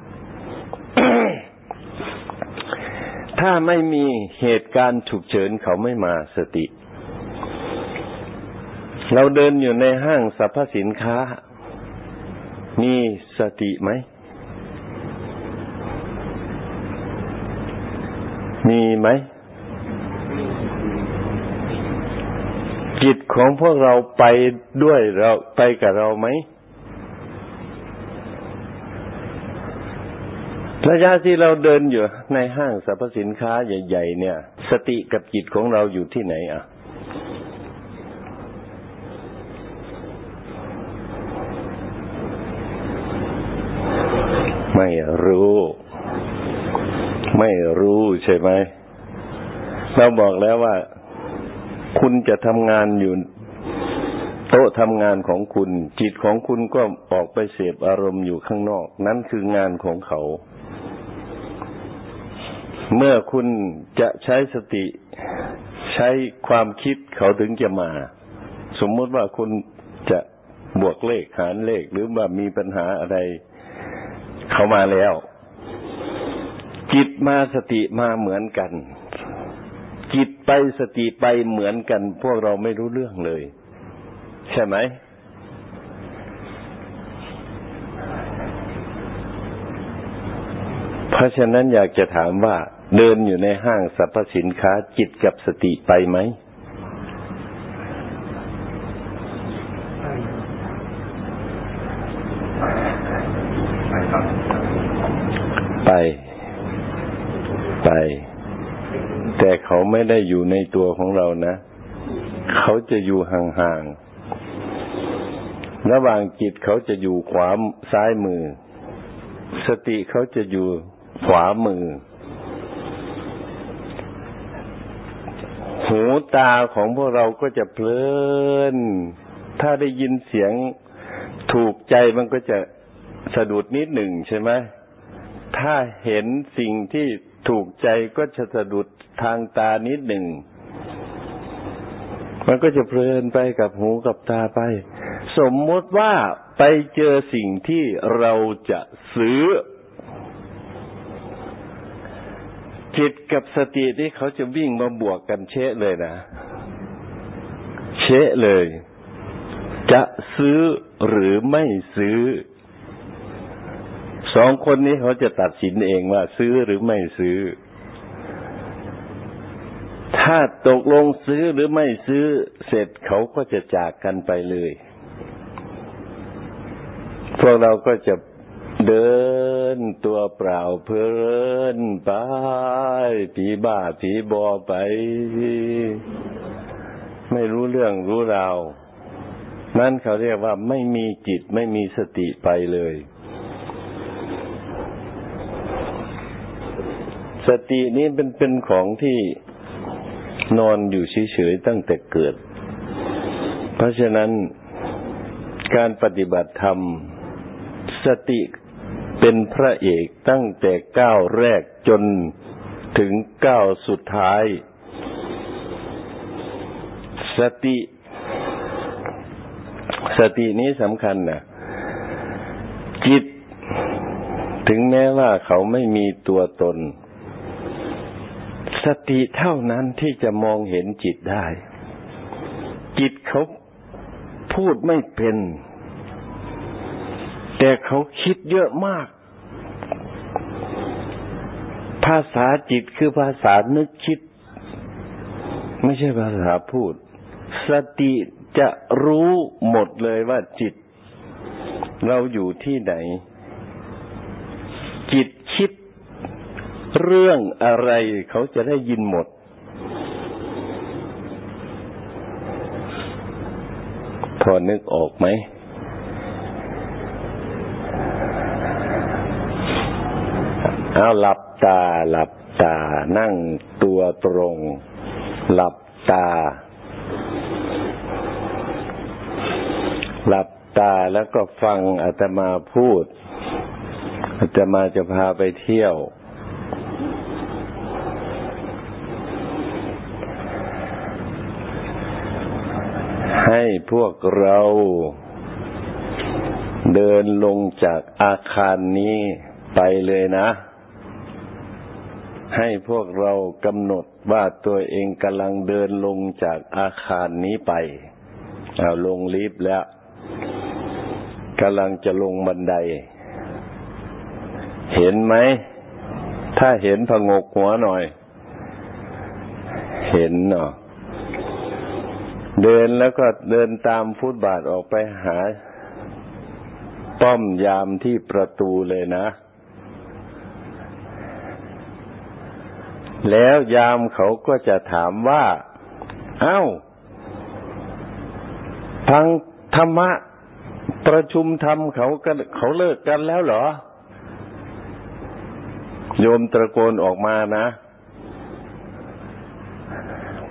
ถ้าไม่มีเหตุการณ์ฉุกเฉินเขาไม่มาสติ เราเดินอยู่ในห้างสรรพสินค้า มีสติไหม มีไหมจิตของพวกเราไปด้วยเราไปกับเราไหมระยะที่เราเดินอยู่ในห้างสรรพสินค้าใหญ่ ๆ เนี่ย สติกับจิตของเราอยู่ที่ไหนอะ ไม่รู้ ไม่รู้ใช่ไหมเราบอกแล้วว่าคุณจะทำงานอยู่โต๊ะทำงานของคุณ จิตของคุณก็ออกไปเสพอารมณ์อยู่ข้างนอก นั่นคืองานของเขา เมื่อคุณจะใช้สติ ใช้ความคิดเขาถึงจะมา สมมติว่าคุณจะบวกเลขหารเลขหรือว่ามีปัญหาอะไร เขามาแล้ว จิตมาสติมาเหมือนกัน จิตไปสติไปเหมือนกัน พวกเราไม่รู้เรื่องเลย ใช่ไหมเพราะฉะนั้นอยากจะถามว่า เดินอยู่ในห้างสรรพสินค้า จิตกับสติไปไหม ไป ไป แต่เขา ไม่ได้อยู่ในตัวของเรานะ เขาจะอยู่ห่างๆ ระหว่างจิตเขาจะอยู่ขวาซ้ายมือ สติเขาจะอยู่ขวามือ หูตาของพวกเราก็จะเพลิน ถ้าได้ยินเสียงถูกใจมันก็จะสะดุดนิดหนึ่งใช่ไหมถ้าเห็นสิ่งที่ถูกใจก็จะสะดุด ทางตานิดหนึ่ง มันก็จะเพลินไปกับหูกับตาไป สมมติว่าไปเจอสิ่งที่เราจะซื้อ จิตกับสติที่เขาจะวิ่งมาบวกกันเชะเลยนะ เชะเลย จะซื้อหรือไม่ซื้อสองคนนี้เขาจะตัดสินเองว่าซื้อหรือไม่ซื้อ ถ้าตกลงซื้อหรือไม่ซื้อเสร็จเขาก็จะจากกันไปเลย พวกเราก็จะเดินตัวเปล่าเพลินไปผีบ้าผีบอไป ไม่รู้เรื่องรู้ราวนั่นเขาเรียกว่าไม่มีจิตไม่มีสติไปเลย สตินี้เป็นเป็นของที่ นอนอยู่เฉยๆตั้งแต่เกิด เพราะฉะนั้นการปฏิบัติธรรม สติเป็นพระเอกตั้งแต่ก้าวแรกจนถึงก้าวสุดท้าย สติ สตินี้สำคัญนะจิต ถึงแม้ว่าเขาไม่มีตัวตน สติเท่านั้นที่จะมองเห็นจิตได้ จิตเขาพูดไม่เป็น แต่เขาคิดเยอะมาก ภาษาจิตคือภาษานึกคิด ไม่ใช่ภาษาพูด สติจะรู้หมดเลยว่าจิต เราอยู่ที่ไหน จิตคิด เรื่องอะไรเขาจะได้ยินหมด พอนึกออกไหม เอาหลับตาหลับตา นั่งตัวตรง หลับตา หลับตตาแล้วก็ฟังอาตมาพูดอาตมาจะพาไปเที่ยว ให้พวกเราเดินลงจากอาคารนี้ไปเลยนะ ให้พวกเรากำหนดว่าตัวเองกำลังเดินลงจากอาคารนี้ไป เอาลงลิฟต์แล้วกำลังจะลงบันได เห็นไหม ถ้าเห็นผงกหัวหน่อย เห็นเนาะ เดินแล้วก็เดินตามฟุตบาทออกไปหา ป้อมยามที่ประตูเลยนะ แล้วยามเขาก็จะถามว่า เอา้า ทางธรรมะประชุมธรรมเขากันเขาเลิกกันแล้วเหรอ โยมตะโกนออกมานะ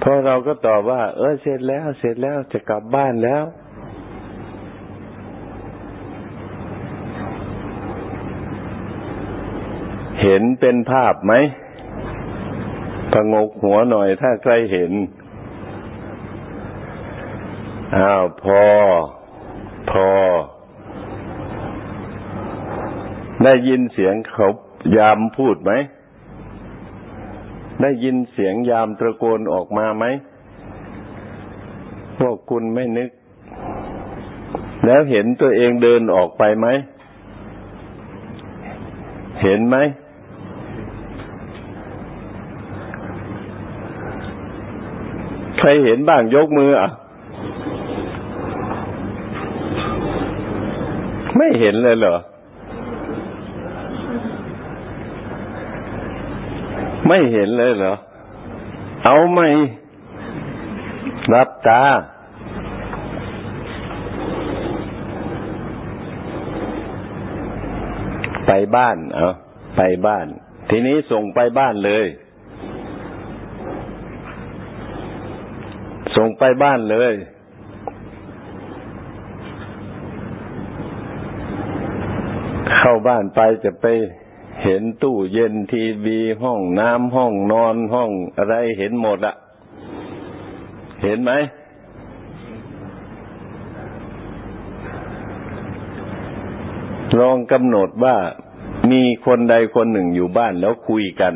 พอเราก็ตอบว่า เออเสร็จแล้ว เสร็จแล้วจะกลับบ้านแล้ว เห็นเป็นภาพไหมพงกหัวหน่อยถ้าใครเห็น อ้าว พอ พอ ได้ยินเสียงเขายามพูดไหม ได้ยินเสียงยามตะโกนออกมาไหม พวกคุณไม่นึก แล้วเห็นตัวเองเดินออกไปไหม เห็นไหม ใครเห็นบ้างยกมืออะ ไม่เห็นเลยเหรอ ไม่เห็นเลยเหรอ เอาไหมรับตา ไปบ้านเอาไปบ้าน ทีนี้ส่งไปบ้านเลย ส่งไปบ้านเลยเข้าบ้านไปจะไป เห็นตู้เย็นทีวีห้องน้ำห้องนอนห้องอะไรเห็นหมดอะเห็นไหม ลองกำหนดว่ามีคนใดคนหนึ่งอยู่บ้านแล้วคุยกัน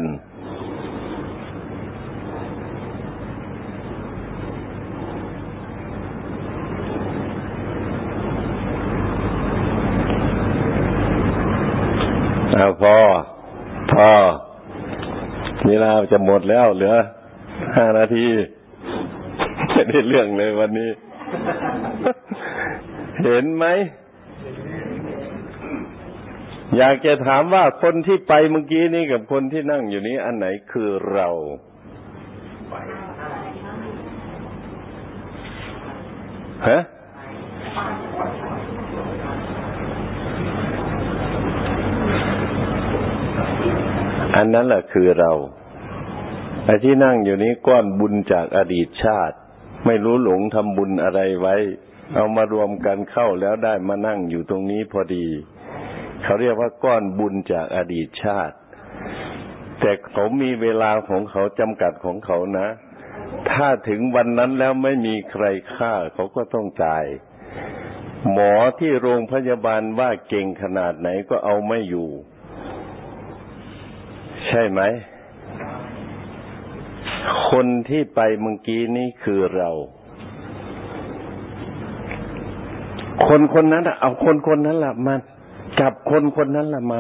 เอาพอ พอเวลา จะหมดแล้วเหลือห้านาทีไม่ได้เรื่องเลยวันนี้ เห็นไหม อยากจะถามว่าคนที่ไปเมื่อกี้นี้กับคนที่นั่งอยู่นี้ อันไหนคือเรา ฮะอันนั้นแหละคือเรา ไอ้ที่นั่งอยู่นี้ก้อนบุญจากอดีตชาติ ไม่รู้หลงทำบุญอะไรไว้ เอามารวมกันเข้าแล้วได้มานั่งอยู่ตรงนี้พอดี เขาเรียกว่าก้อนบุญจากอดีตชาติ แต่เขามีเวลาของเขาจำกัดของเขานะ ถ้าถึงวันนั้นแล้วไม่มีใครฆ่าเขาก็ต้องตาย หมอที่โรงพยาบาลว่าเก่งขนาดไหนก็เอาไม่อยู่ ใช่ไหม คนที่ไปเมื่อกี้นี่คือเรา คนคนนั้นเอาคนคนนั้นละมาจับคนคนนั้นละมา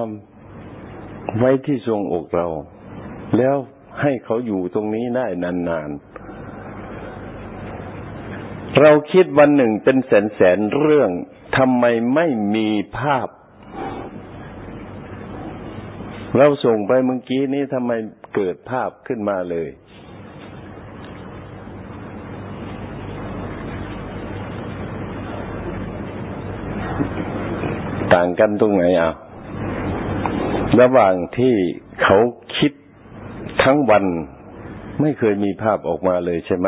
ไว้ที่ทรงอกเรา แล้วให้เขาอยู่ตรงนี้ได้นานๆ เราคิดวันหนึ่งเป็นแสนๆเรื่องทำไมไม่มีภาพ เราส่งไปเมื่อกี้นี้ทำไมเกิดภาพขึ้นมาเลย ต่างกันตรงไหนอะระหว่างที่เขาคิดทั้งวันไม่เคยมีภาพออกมาเลยใช่ไหม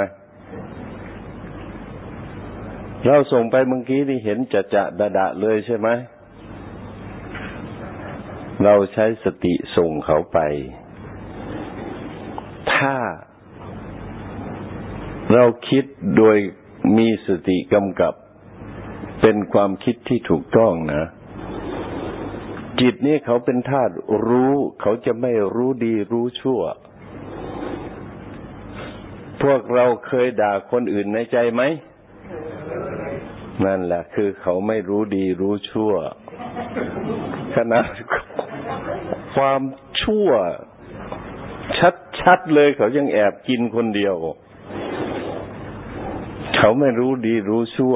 เราส่งไปเมื่อกี้นี่เห็นจะจะดะดะเลยใช่ไหมเราใช้สติส่งเขาไป ถ้าเราคิดโดยมีสติกำกับ เป็นความคิดที่ถูกต้องนะ จิตนี่เขาเป็นธาตุรู้ เขาจะไม่รู้ดีรู้ชั่ว พวกเราเคยด่าคนอื่นในใจไหม นั่นแหละ คือเขาไม่รู้ดีรู้ชั่วขนาดความชั่ว ชัดๆเลยเขายังแอบกินคนเดียว เขาไม่รู้ดีรู้ชั่ว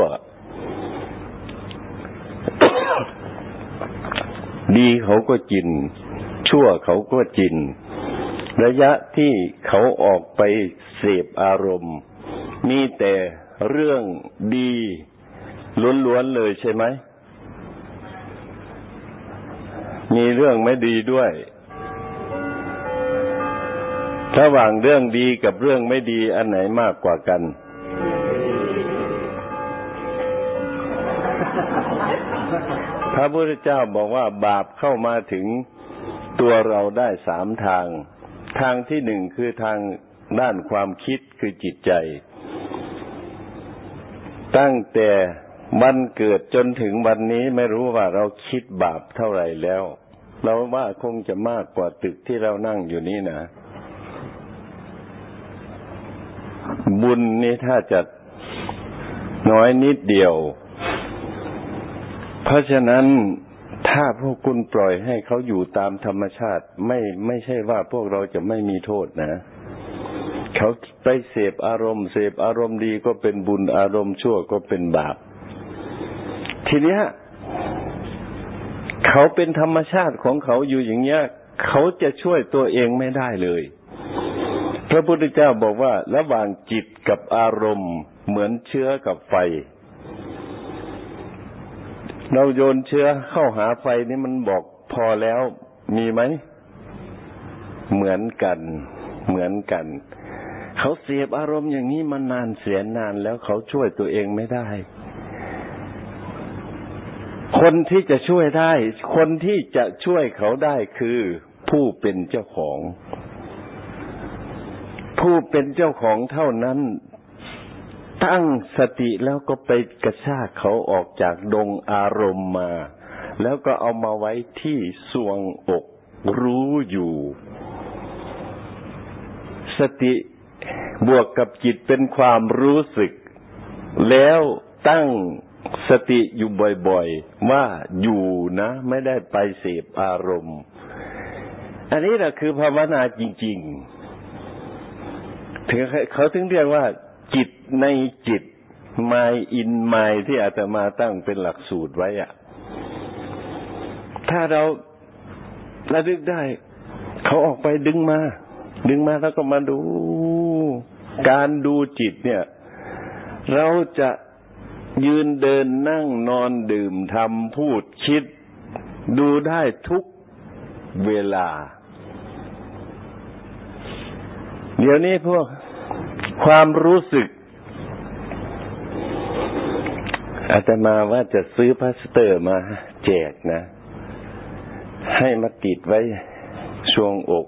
ดีเขาก็กิน ชั่วเขาก็กิน ระยะที่เขาออกไปเสพอารมณ์ มีแต่เรื่องดีล้วนๆเลยใช่ไหม มีเรื่องไม่ดีด้วย ระหว่างเรื่องดีกับเรื่องไม่ดีอันไหนมากกว่ากัน ระพุทธเจ้าบอกว่าบาปเข้ามาถึงตัวเราได้สามทาง ทางที่หนึ่งคือทางด้านความคิดคือจิตใจ ตั้งแต่วันเกิดจนถึงวันนี้ไม่รู้ว่าเราคิดบาปเท่าไหร่แล้ว เราว่าคงจะมากกว่าตึกที่เรานั่งอยู่นี้นะ บุญนี้ถ้าจะน้อยนิดเดียว เพราะฉะนั้นถ้าพวกคุณปล่อยให้เขาอยู่ตามธรรมชาติ ไม่ไม่ใช่ว่าพวกเราจะไม่มีโทษนะเขาไปเสพอารมณ์ เสพอารมณ์ดีก็เป็นบุญอารมณ์ชั่วก็เป็นบาป ทีเนี้ยเขาเป็นธรรมชาติของเขาอยู่อย่างเงี้ยเขาจะช่วยตัวเองไม่ได้เลย พระพุทธเจ้าบอกว่า ระหว่างจิตกับอารมณ์เหมือนเชื้อกับไฟ เราโยนเชื้อเข้าหาไฟนี่มันบอกพอแล้วมีไหม เหมือนกัน เหมือนกัน เขาเสียบอารมณ์อย่างนี้มานานเสียนานแล้วเขาช่วยตัวเองไม่ได้ คนที่จะช่วยได้ คนที่จะช่วยเขาได้คือผู้เป็นเจ้าของ ผู้เป็นเจ้าของเท่านั้น ตั้งสติแล้วก็ไปกระชากเขาออกจากดงอารมณ์มา แล้วก็เอามาไว้ที่สวงอกรู้อยู่ สติบวกกับจิตเป็นความรู้สึก แล้วตั้งสติอยู่บ่อยๆ ว่าอยู่นะ ไม่ได้ไปเสพอารมณ์ อันนี้แหละคือภาวนาจริง ๆ ถึงเขาถึงเรียกว่าจิต ในจิตไมอินไมที่อาตมาตั้งเป็นหลักสูตรไว้อะถ้าเราระลึกได้ เขาออกไปดึงมา ดึงมาแล้วก็มาดู การดูจิตเนี่ย เราจะยืนเดินนั่งนอนดื่มทำพูดคิด ดูได้ทุกเวลา เดี๋ยวนี้พวกความรู้สึก อาตมาว่าจะซื้อพลาสเตอร์มาแจกนะ ให้มาติดไว้ช่วงอก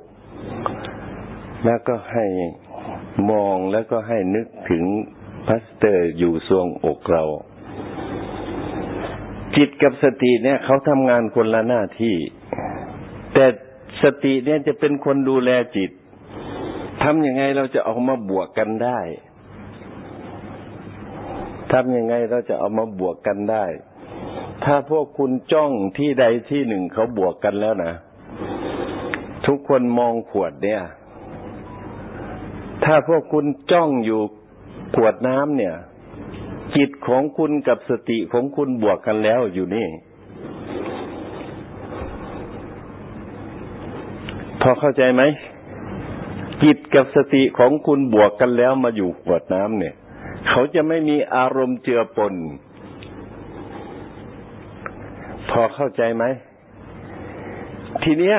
แล้วก็ให้มองแล้วก็ให้นึกถึงพลาสเตอร์อยู่ทรวงอกเรา จิตกับสติเนี่ยเขาทำงานคนละหน้าที่ แต่สติเนี่ยจะเป็นคนดูแลจิตทำยังไงเราจะเอามาบวกกันได้ ทำยังไงเราจะเอามาบวกกันได้ ถ้าพวกคุณจ้องที่ใดที่หนึ่งเขาบวกกันแล้วนะ ทุกคนมองขวดเนี่ย ถ้าพวกคุณจ้องอยู่ขวดน้ำเนี่ย จิตของคุณกับสติของคุณบวกกันแล้วอยู่นี่ พอเข้าใจไหมจิตกับสติของคุณบวกกันแล้วมาอยู่ขวดน้ำเนี่ย เขาจะไม่มีอารมณ์เจือปน พอเข้าใจไหม ทีเนี้ย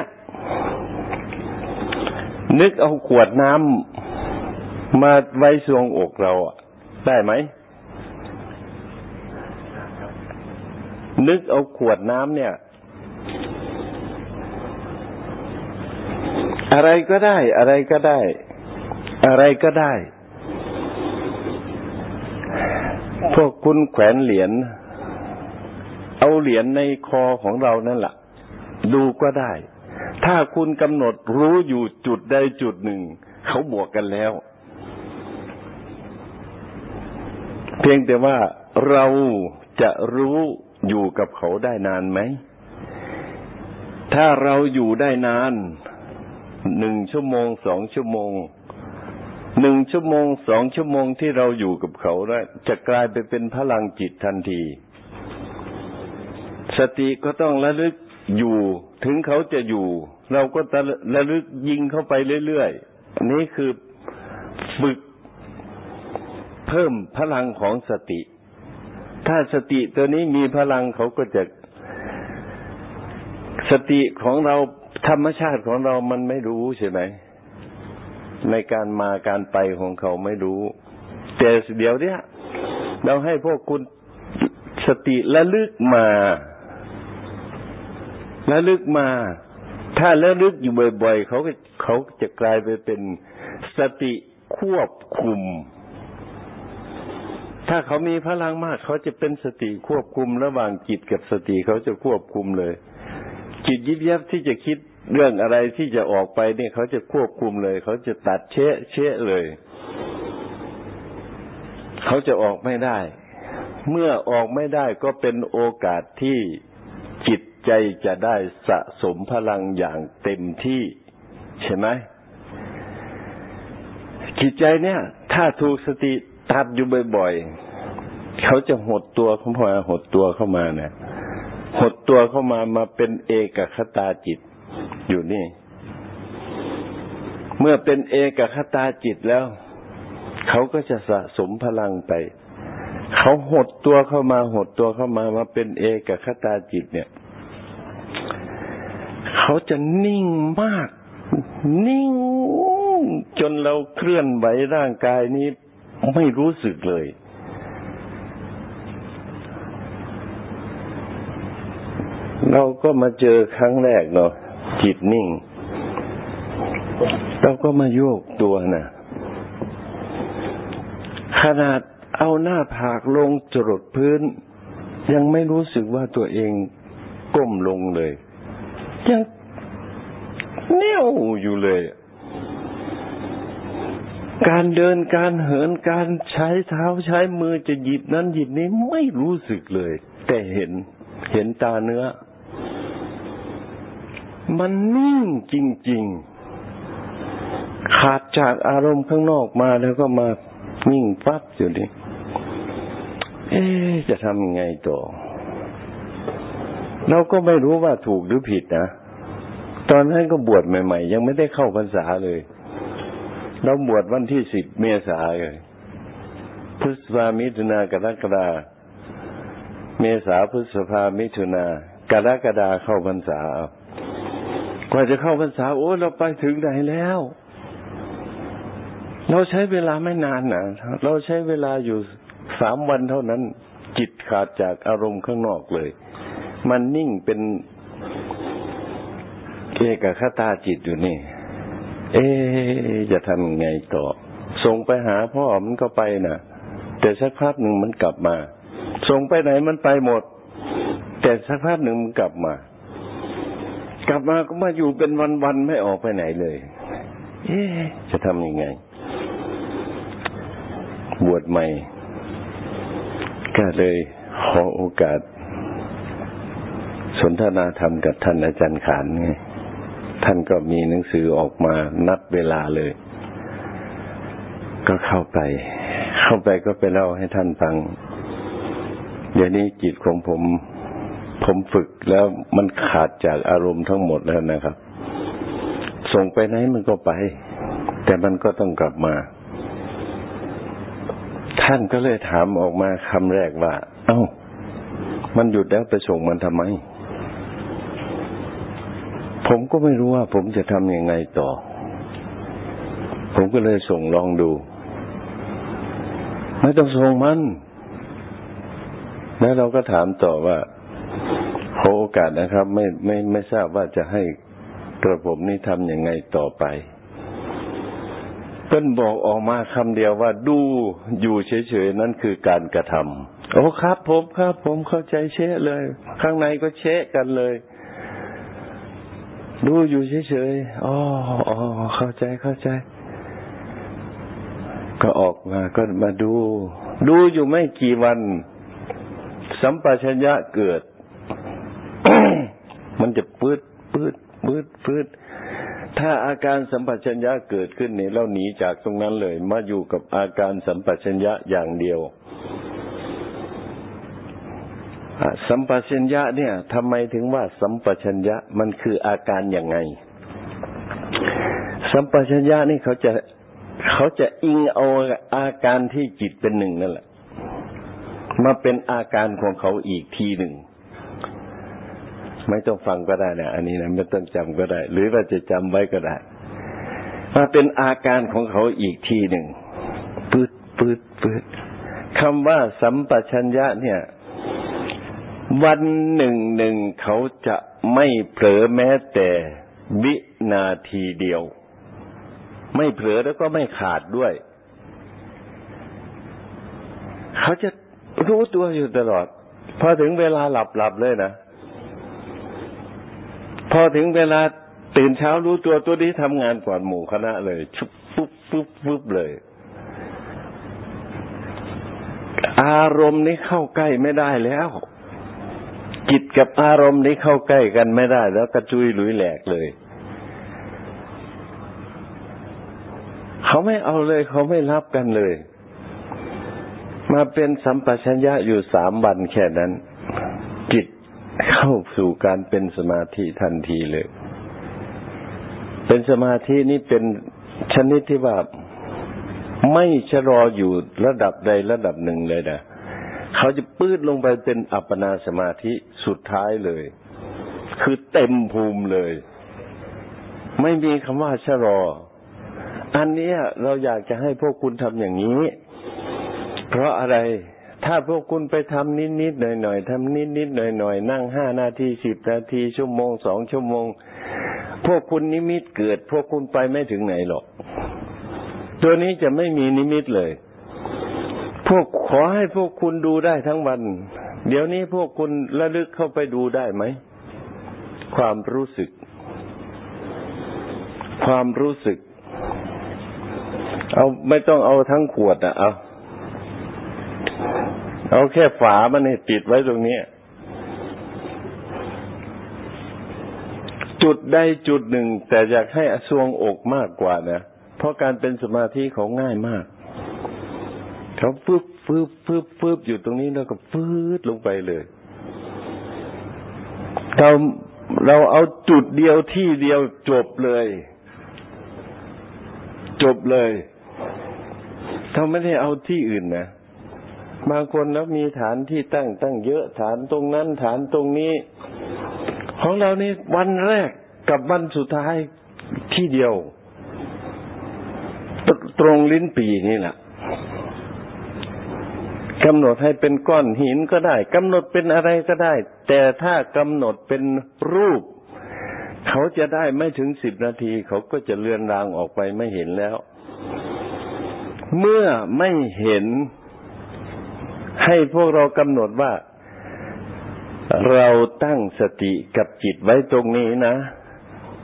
นึกเอาขวดน้ำมาไว้ทรวงอกเราได้ไหม นึกเอาขวดน้ำเนี่ย อะไรก็ได้ อะไรก็ได้ อะไรก็ได้ พวกคุณแขวนเหรียญเอาเหรียญในคอของเรานั่นแหละดูก็ได้ ถ้าคุณกำหนดรู้อยู่จุดใดจุดหนึ่ง เขาบวกกันแล้ว เพียงแต่ว่าเราจะรู้อยู่กับเขาได้นานไหม ถ้าเราอยู่ได้นานหนึ่งชั่วโมงสองชั่วโมง หนึ่งชั่วโมงสองชั่วโมงที่เราอยู่กับเขาแล้วจะกลายไปเป็นพลังจิตทันที สติก็ต้องระลึกอยู่ถึงเขาจะอยู่ เราก็ะระลึกยิงเข้าไปเรื่อยๆอันนี้คือฝึกเพิ่มพลังของสติ ถ้าสติตัวนี้มีพลังเขาก็จะ สติของเราธรรมชาติของเรามันไม่รู้ใช่ไหม ในการมาการไปของเขาไม่รู้ แต่เดี๋ยวเนี้ยเราให้พวกคุณสติระลึกมาระลึกมา ถ้าระลึกอยู่บ่อย ๆ เขาเขาจะกลายไปเป็นสติควบคุม ถ้าเขามีพลังมาก เขาจะเป็นสติควบคุมระหว่างจิตกับสติเขาจะควบคุมเลย จิตยิบยับที่จะคิด เรื่องอะไรที่จะออกไปเนี่ยเขาจะควบคุมเลย เขาจะตัดเชะเชะเลย เขาจะออกไม่ได้ เมื่อออกไม่ได้ก็เป็นโอกาสที่จิตใจจะได้สะสมพลังอย่างเต็มที่ ใช่ไหมจิตใจเนี่ย ถ้าถูกสติตัดอยู่บ่อยๆเขาจะหดตัวเข้ามาหดตัวเข้ามาเนี่ยหดตัวเข้ามามาเป็นเอกคตาจิต อยู่นี่ เมื่อเป็นเอกคตาจิตแล้ว เขาก็จะสะสมพลังไป เขาหดตัวเข้ามาหดตัวเข้ามามาเป็นเอกคตาจิตเนี่ย เขาจะนิ่งมาก นิ่งจนเราเคลื่อนไหวร่างกายนี้ไม่รู้สึกเลยเราก็มาเจอครั้งแรกเนาะ จิตนิ่ง เราก็มาโยกตัวนะขนาดเอาหน้าผากลงจรดพื้น ยังไม่รู้สึกว่าตัวเองก้มลงเลย ยังเนียวอยู่เลย การเดินการเหินการใช้เท้าใช้มือจะหยิบนั้นหยิบนี้ไม่รู้สึกเลย แต่เห็นเห็นตาเนื้อ มันนิ่งจริง ๆ ขาดจากอารมณ์ข้างนอกมาแล้วก็มานิ่งปั๊บอยู่นี่เอ๊จะทำยังไงต่อ เราก็ไม่รู้ว่าถูกหรือผิดนะ ตอนนั้นก็บวชใหม่ ๆ ยังไม่ได้เข้าพรรษาเลย เราบวชวันที่สิบเมษาเลยพฤษภามิถุนากรกฎาเมษาพฤษภามิถุนากรกฎาเข้าพรรษาก ว่าจะเข้าพรรษาโอ้เราไปถึงไหนแล้ว เราใช้เวลาไม่นานนะเราใช้เวลาอยู่สามวันเท่านั้น จิตขาดจากอารมณ์ข้างนอกเลย มันนิ่งเป็นเอกคตาจิตอยู่นี่ เอ๊จะทำยังไงต่อ ส่งไปหาพ่อมันก็ไปนะ่ะ แต่สักพักหนึ่งมันกลับมา ส่งไปไหนมันไปหมด แต่สักพักหนึ่งมันกลับมา กลับมาก็มาอยู่เป็นวันๆไม่ออกไปไหนเลยเอ๊จะทำยังไง บวชใหม่ ก็เลยขอโอกาส สนทนาธรรมกับท่านอาจารย์ขานไงท่านก็มีหนังสือออกมานัดเวลาเลย ก็เข้าไป เข้าไปก็ไปเล่าให้ท่านฟังเดี๋ยวนี้จิตของผม ผมฝึกแล้วมันขาดจากอารมณ์ทั้งหมดแล้วนะครับ ส่งไปไหนมันก็ไป แต่มันก็ต้องกลับมา ท่านก็เลยถามออกมาคำแรกว่า เอา้า มันหยุดแล้วไปส่งมันทำไม ผมก็ไม่รู้ว่า ผมจะทำยังไงต่อ ผมก็เลยส่งลองดู ไม่ต้องส่งมัน แล้วเราก็ถามต่อว่า อกาสนะครับ ไม่ไม่ไม่ทราบว่าจะให้กระผมนี่ทำยังไงต่อไปเพิ่นบอกออกมาคำเดียวว่าดูอยู่เฉยๆนั่นคือการกระทำโอ้ครับ ผมครับ ผมเข้าใจเชะเลย ข้างในก็เชะกันเลย ดูอยู่เฉยๆอ๋ออ๋อเข้าใจเข้าใจ ก็ออกมาก็มาดู ดูอยู่ไม่กี่วัน สัมปชัญญะเกิด มันจะปืดปืดปืดปืดถ้าอาการสัมปชัญญะเกิดขึ้นเนี่ยเราหนีจากตรงนั้นเลย มาอยู่กับอาการสัมปชัญญะอย่างเดียวสัมปชัญญะเนี่ยทำไมถึงว่าสัมปชัญญะมันคืออาการอย่างไง สัมปชัญญะนี่เขาจะเขาจะอิงเอาอาการที่จิตเป็นหนึ่งนั่นแหละ มาเป็นอาการของเขาอีกทีหนึ่ง ไม่ต้องฟังก็ได้นะอันนี้นะไม่ต้องจำก็ได้ หรือว่าจะจำไว้ก็ได้มาเป็นอาการของเขาอีกทีหนึ่งปืดปืดปืดคำว่าสัมปชัญญะเนี่ย วันหนึ่งหนึ่งเขาจะไม่เผลอแม้แต่วินาทีเดียว ไม่เผลอแล้วก็ไม่ขาดด้วย เขาจะรู้ตัวอยู่ตลอด พอถึงเวลาหลับหลับเลยนะ พอถึงเวลาตื่นเช้ารู้ตัวตัวนี้ทำงานก่อนหมู่คณะเลย ชุบปุ๊บปุ๊บปุ๊บเลย อารมณ์นี้เข้าใกล้ไม่ได้แล้วจิตกับอารมณ์นี้เข้าใกล้กันไม่ได้ แล้วกระจุยหลุยแหลกเลย เขาไม่เอาเลย เขาไม่รับกันเลย มาเป็นสัมปชัญญะอยู่สามวันแค่นั้น เข้าสู่การเป็นสมาธิทันทีเลย เป็นสมาธินี้เป็นชนิดที่ว่าไม่ชะลออยู่ระดับใดระดับหนึ่งเลยนะเขาจะปื้ดลงไปเป็นอัปปนาสมาธิสุดท้ายเลย คือเต็มภูมิเลย ไม่มีคำว่าชะลอ อันนี้เราอยากจะให้พวกคุณทำอย่างนี้ เพราะอะไร ถ้าพวกคุณไปทำนิดนิดหน่อยหน่อยทำนิดนิดหน่อยหน่อยนั่งห้านาทีสิบนาทีชั่วโมงสองชั่วโมง พวกคุณนิมิตเกิด พวกคุณไปไม่ถึงไหนหรอก ตัวนี้จะไม่มีนิมิตเลย พวกขอให้พวกคุณดูได้ทั้งวัน เดี๋ยวนี้พวกคุณระลึกเข้าไปดูได้ไหม ความรู้สึก ความรู้สึก เอาไม่ต้องเอาทั้งขวดอะเอา เอาแค่ฝามันนี่ติดไว้ตรงนี้ จุดใดจุดหนึ่ง แต่อยากให้อสวงอกมากกว่านะ เพราะการเป็นสมาธิของง่ายมาก เขาฟึบฟึบฟึบฟึบอยู่ตรงนี้แล้วก็ฟืดลงไปเลยเราเราเอาจุดเดียวที่เดียวจบเลย จบเลยเราไม่ได้เอาที่อื่นนะ บางคนแล้วมีฐานที่ตั้งตั้งเยอะฐานตรงนั้นฐานตรงนี้ ของเรานี่วันแรกกับวันสุดท้ายที่เดียวตรงลิ้นปีนี่แหละกำหนดให้เป็นก้อนหินก็ได้กำหนดเป็นอะไรก็ได้ แต่ถ้ากำหนดเป็นรูป เขาจะได้ไม่ถึงสิบนาที เขาก็จะเลือนรางออกไปไม่เห็นแล้ว เมื่อไม่เห็น ให้พวกเรากำหนดว่า เราตั้งสติกับจิตไว้ตรงนี้นะ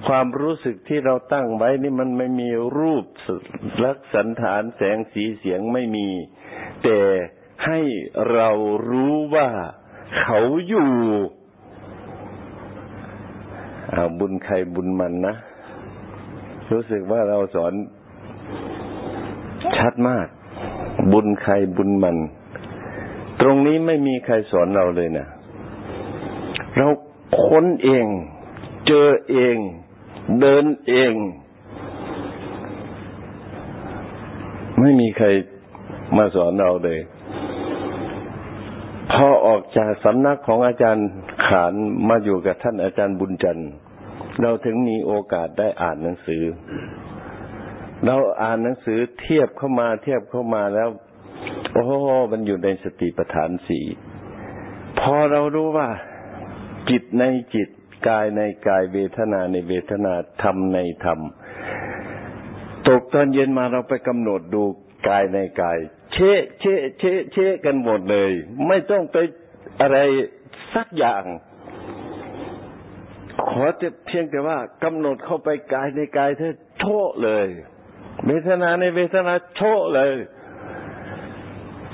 ความรู้สึกที่เราตั้งไว้นี่มันไม่มีรูปลักษณฐานแสงสีเสียงไม่มี แต่ให้เรารู้ว่าเขาอยู่อาบุญใครบุญมันนะ รู้สึกว่าเราสอนชัดมาก บุญใครบุญมัน ตรงนี้ไม่มีใครสอนเราเลยนะ เราค้นเอง เจอเอง เดินเอง ไม่มีใครมาสอนเราเลย พอออกจากสำนักของอาจารย์ขานมาอยู่กับท่านอาจารย์บุญจันทร์ เราถึงมีโอกาสได้อ่านหนังสือ เราอ่านหนังสือเทียบเข้ามาเทียบเข้ามาแล้ว อ้มันอยู่ในสติปัฏฐานสี่พอเรารู้ว่า จิตในจิตกายในกายเวทนาในเวทนาธรรมในธรรมตกตอนเย็นมาเราไปกำหนดดูกายในกาย เชะเชะเชะเชะกันหมดเลย ไม่ต้องไปอะไรสักอย่าง ขอจะเพียงแต่ว่ากำหนดเข้าไปกายในกายเธอโชะเลย เวทนาในเวทนาโชะเลย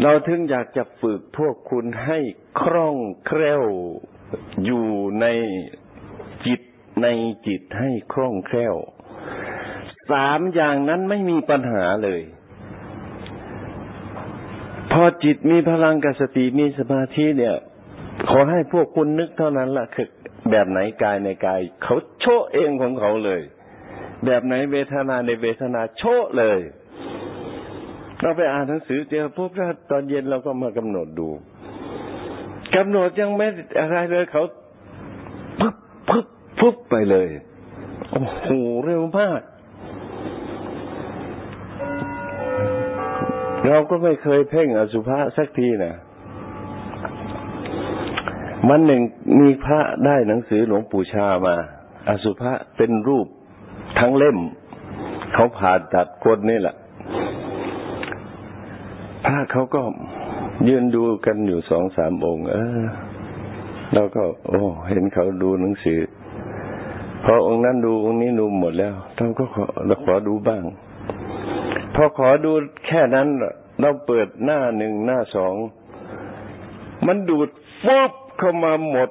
เราถึงอยากจะฝึกพวกคุณให้คล่องแคล่วอยู่ในจิตในจิตให้คล่องแคล่วสามอย่างนั้นไม่มีปัญหาเลย พอจิตมีพลังกับสติมีสมาธิเนี่ย ขอให้พวกคุณนึกเท่านั้นละคือแบบไหนกายในกาย เขาโชะเองของเขาเลย แบบไหนเวทนาในเวทนาโชะเลย เราไปอ่านหนังสือเจอพบว่าตอนเย็นเราก็มากำหนดดูกำหนดยังไม่อะไรเลยเขาปึ๊บปึ๊บปึ๊บไปเลยโอ้โหเร็วมากเราก็ไม่เคยเพ่งอสุภะสักทีนะมันหนึ่งมีพระได้หนังสือหลวงปู่ชามา อสุภะเป็นรูปทั้งเล่ม เขาผ่าตัดคนนี่แหละ พระเขาก็ยืนดูกันอยู่สองสามองค์ เออเราก็ โอ้เห็นเขาดูหนังสือ พอองค์นั้นดูองค์นี้ดูหมดแล้วเราก็ขอเราขอดูบ้าง พอขอดูแค่นั้นเราเปิดหน้าหนึ่งหน้าสอง มันดูดฟอบเข้ามาหมด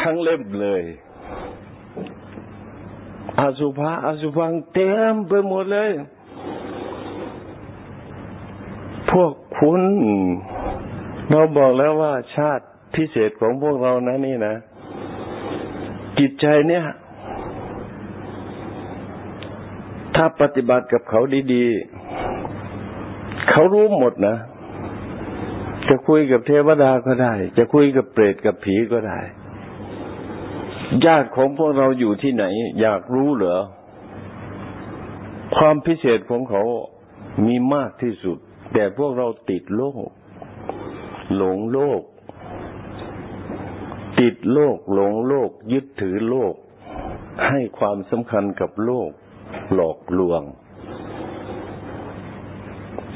ทั้งเล่มเลยอาสุภาอาสุพังเต็มไปหมดเลย พวกคุณ เราบอกแล้วว่าชาติพิเศษของพวกเรานะนี่นะ จิตใจเนี่ย ถ้าปฏิบัติกับเขาดีๆ เขารู้หมดนะ จะคุยกับเทวดาก็ได้ จะคุยกับเปรตกับผีก็ได้ ญาติของพวกเราอยู่ที่ไหน อยากรู้เหรอ ความพิเศษของเขามีมากที่สุด แต่พวกเราติดโลก หลงโลก ติดโลก หลงโลก ยึดถือโลก ให้ความสำคัญกับโลก หลอกลวง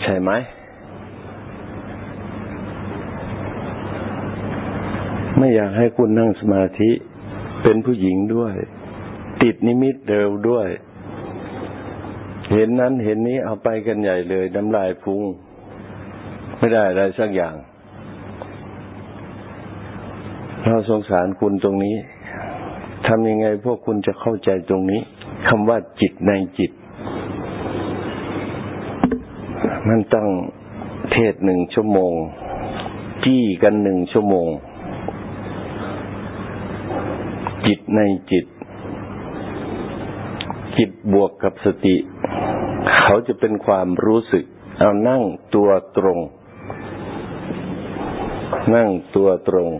ใช่ไหมไม่อยากให้คุณนั่งสมาธิ เป็นผู้หญิงด้วย ติดนิมิตเร็วด้วย เห็นนั้นเห็นนี้เอาไปกันใหญ่เลยน้ำลายพุง ไม่ได้อะไรสักอย่าง เราสงสารคุณตรงนี้ทำยังไงพวกคุณจะเข้าใจตรงนี้คำว่าจิตในจิต มันตั้งเทศหนึ่งชั่วโมง จี้กันหนึ่งชั่วโมง จิตในจิต จิตบวกกับสติ เขาจะเป็นความรู้สึก เอานั่งตัวตรง นั่งตัวตรง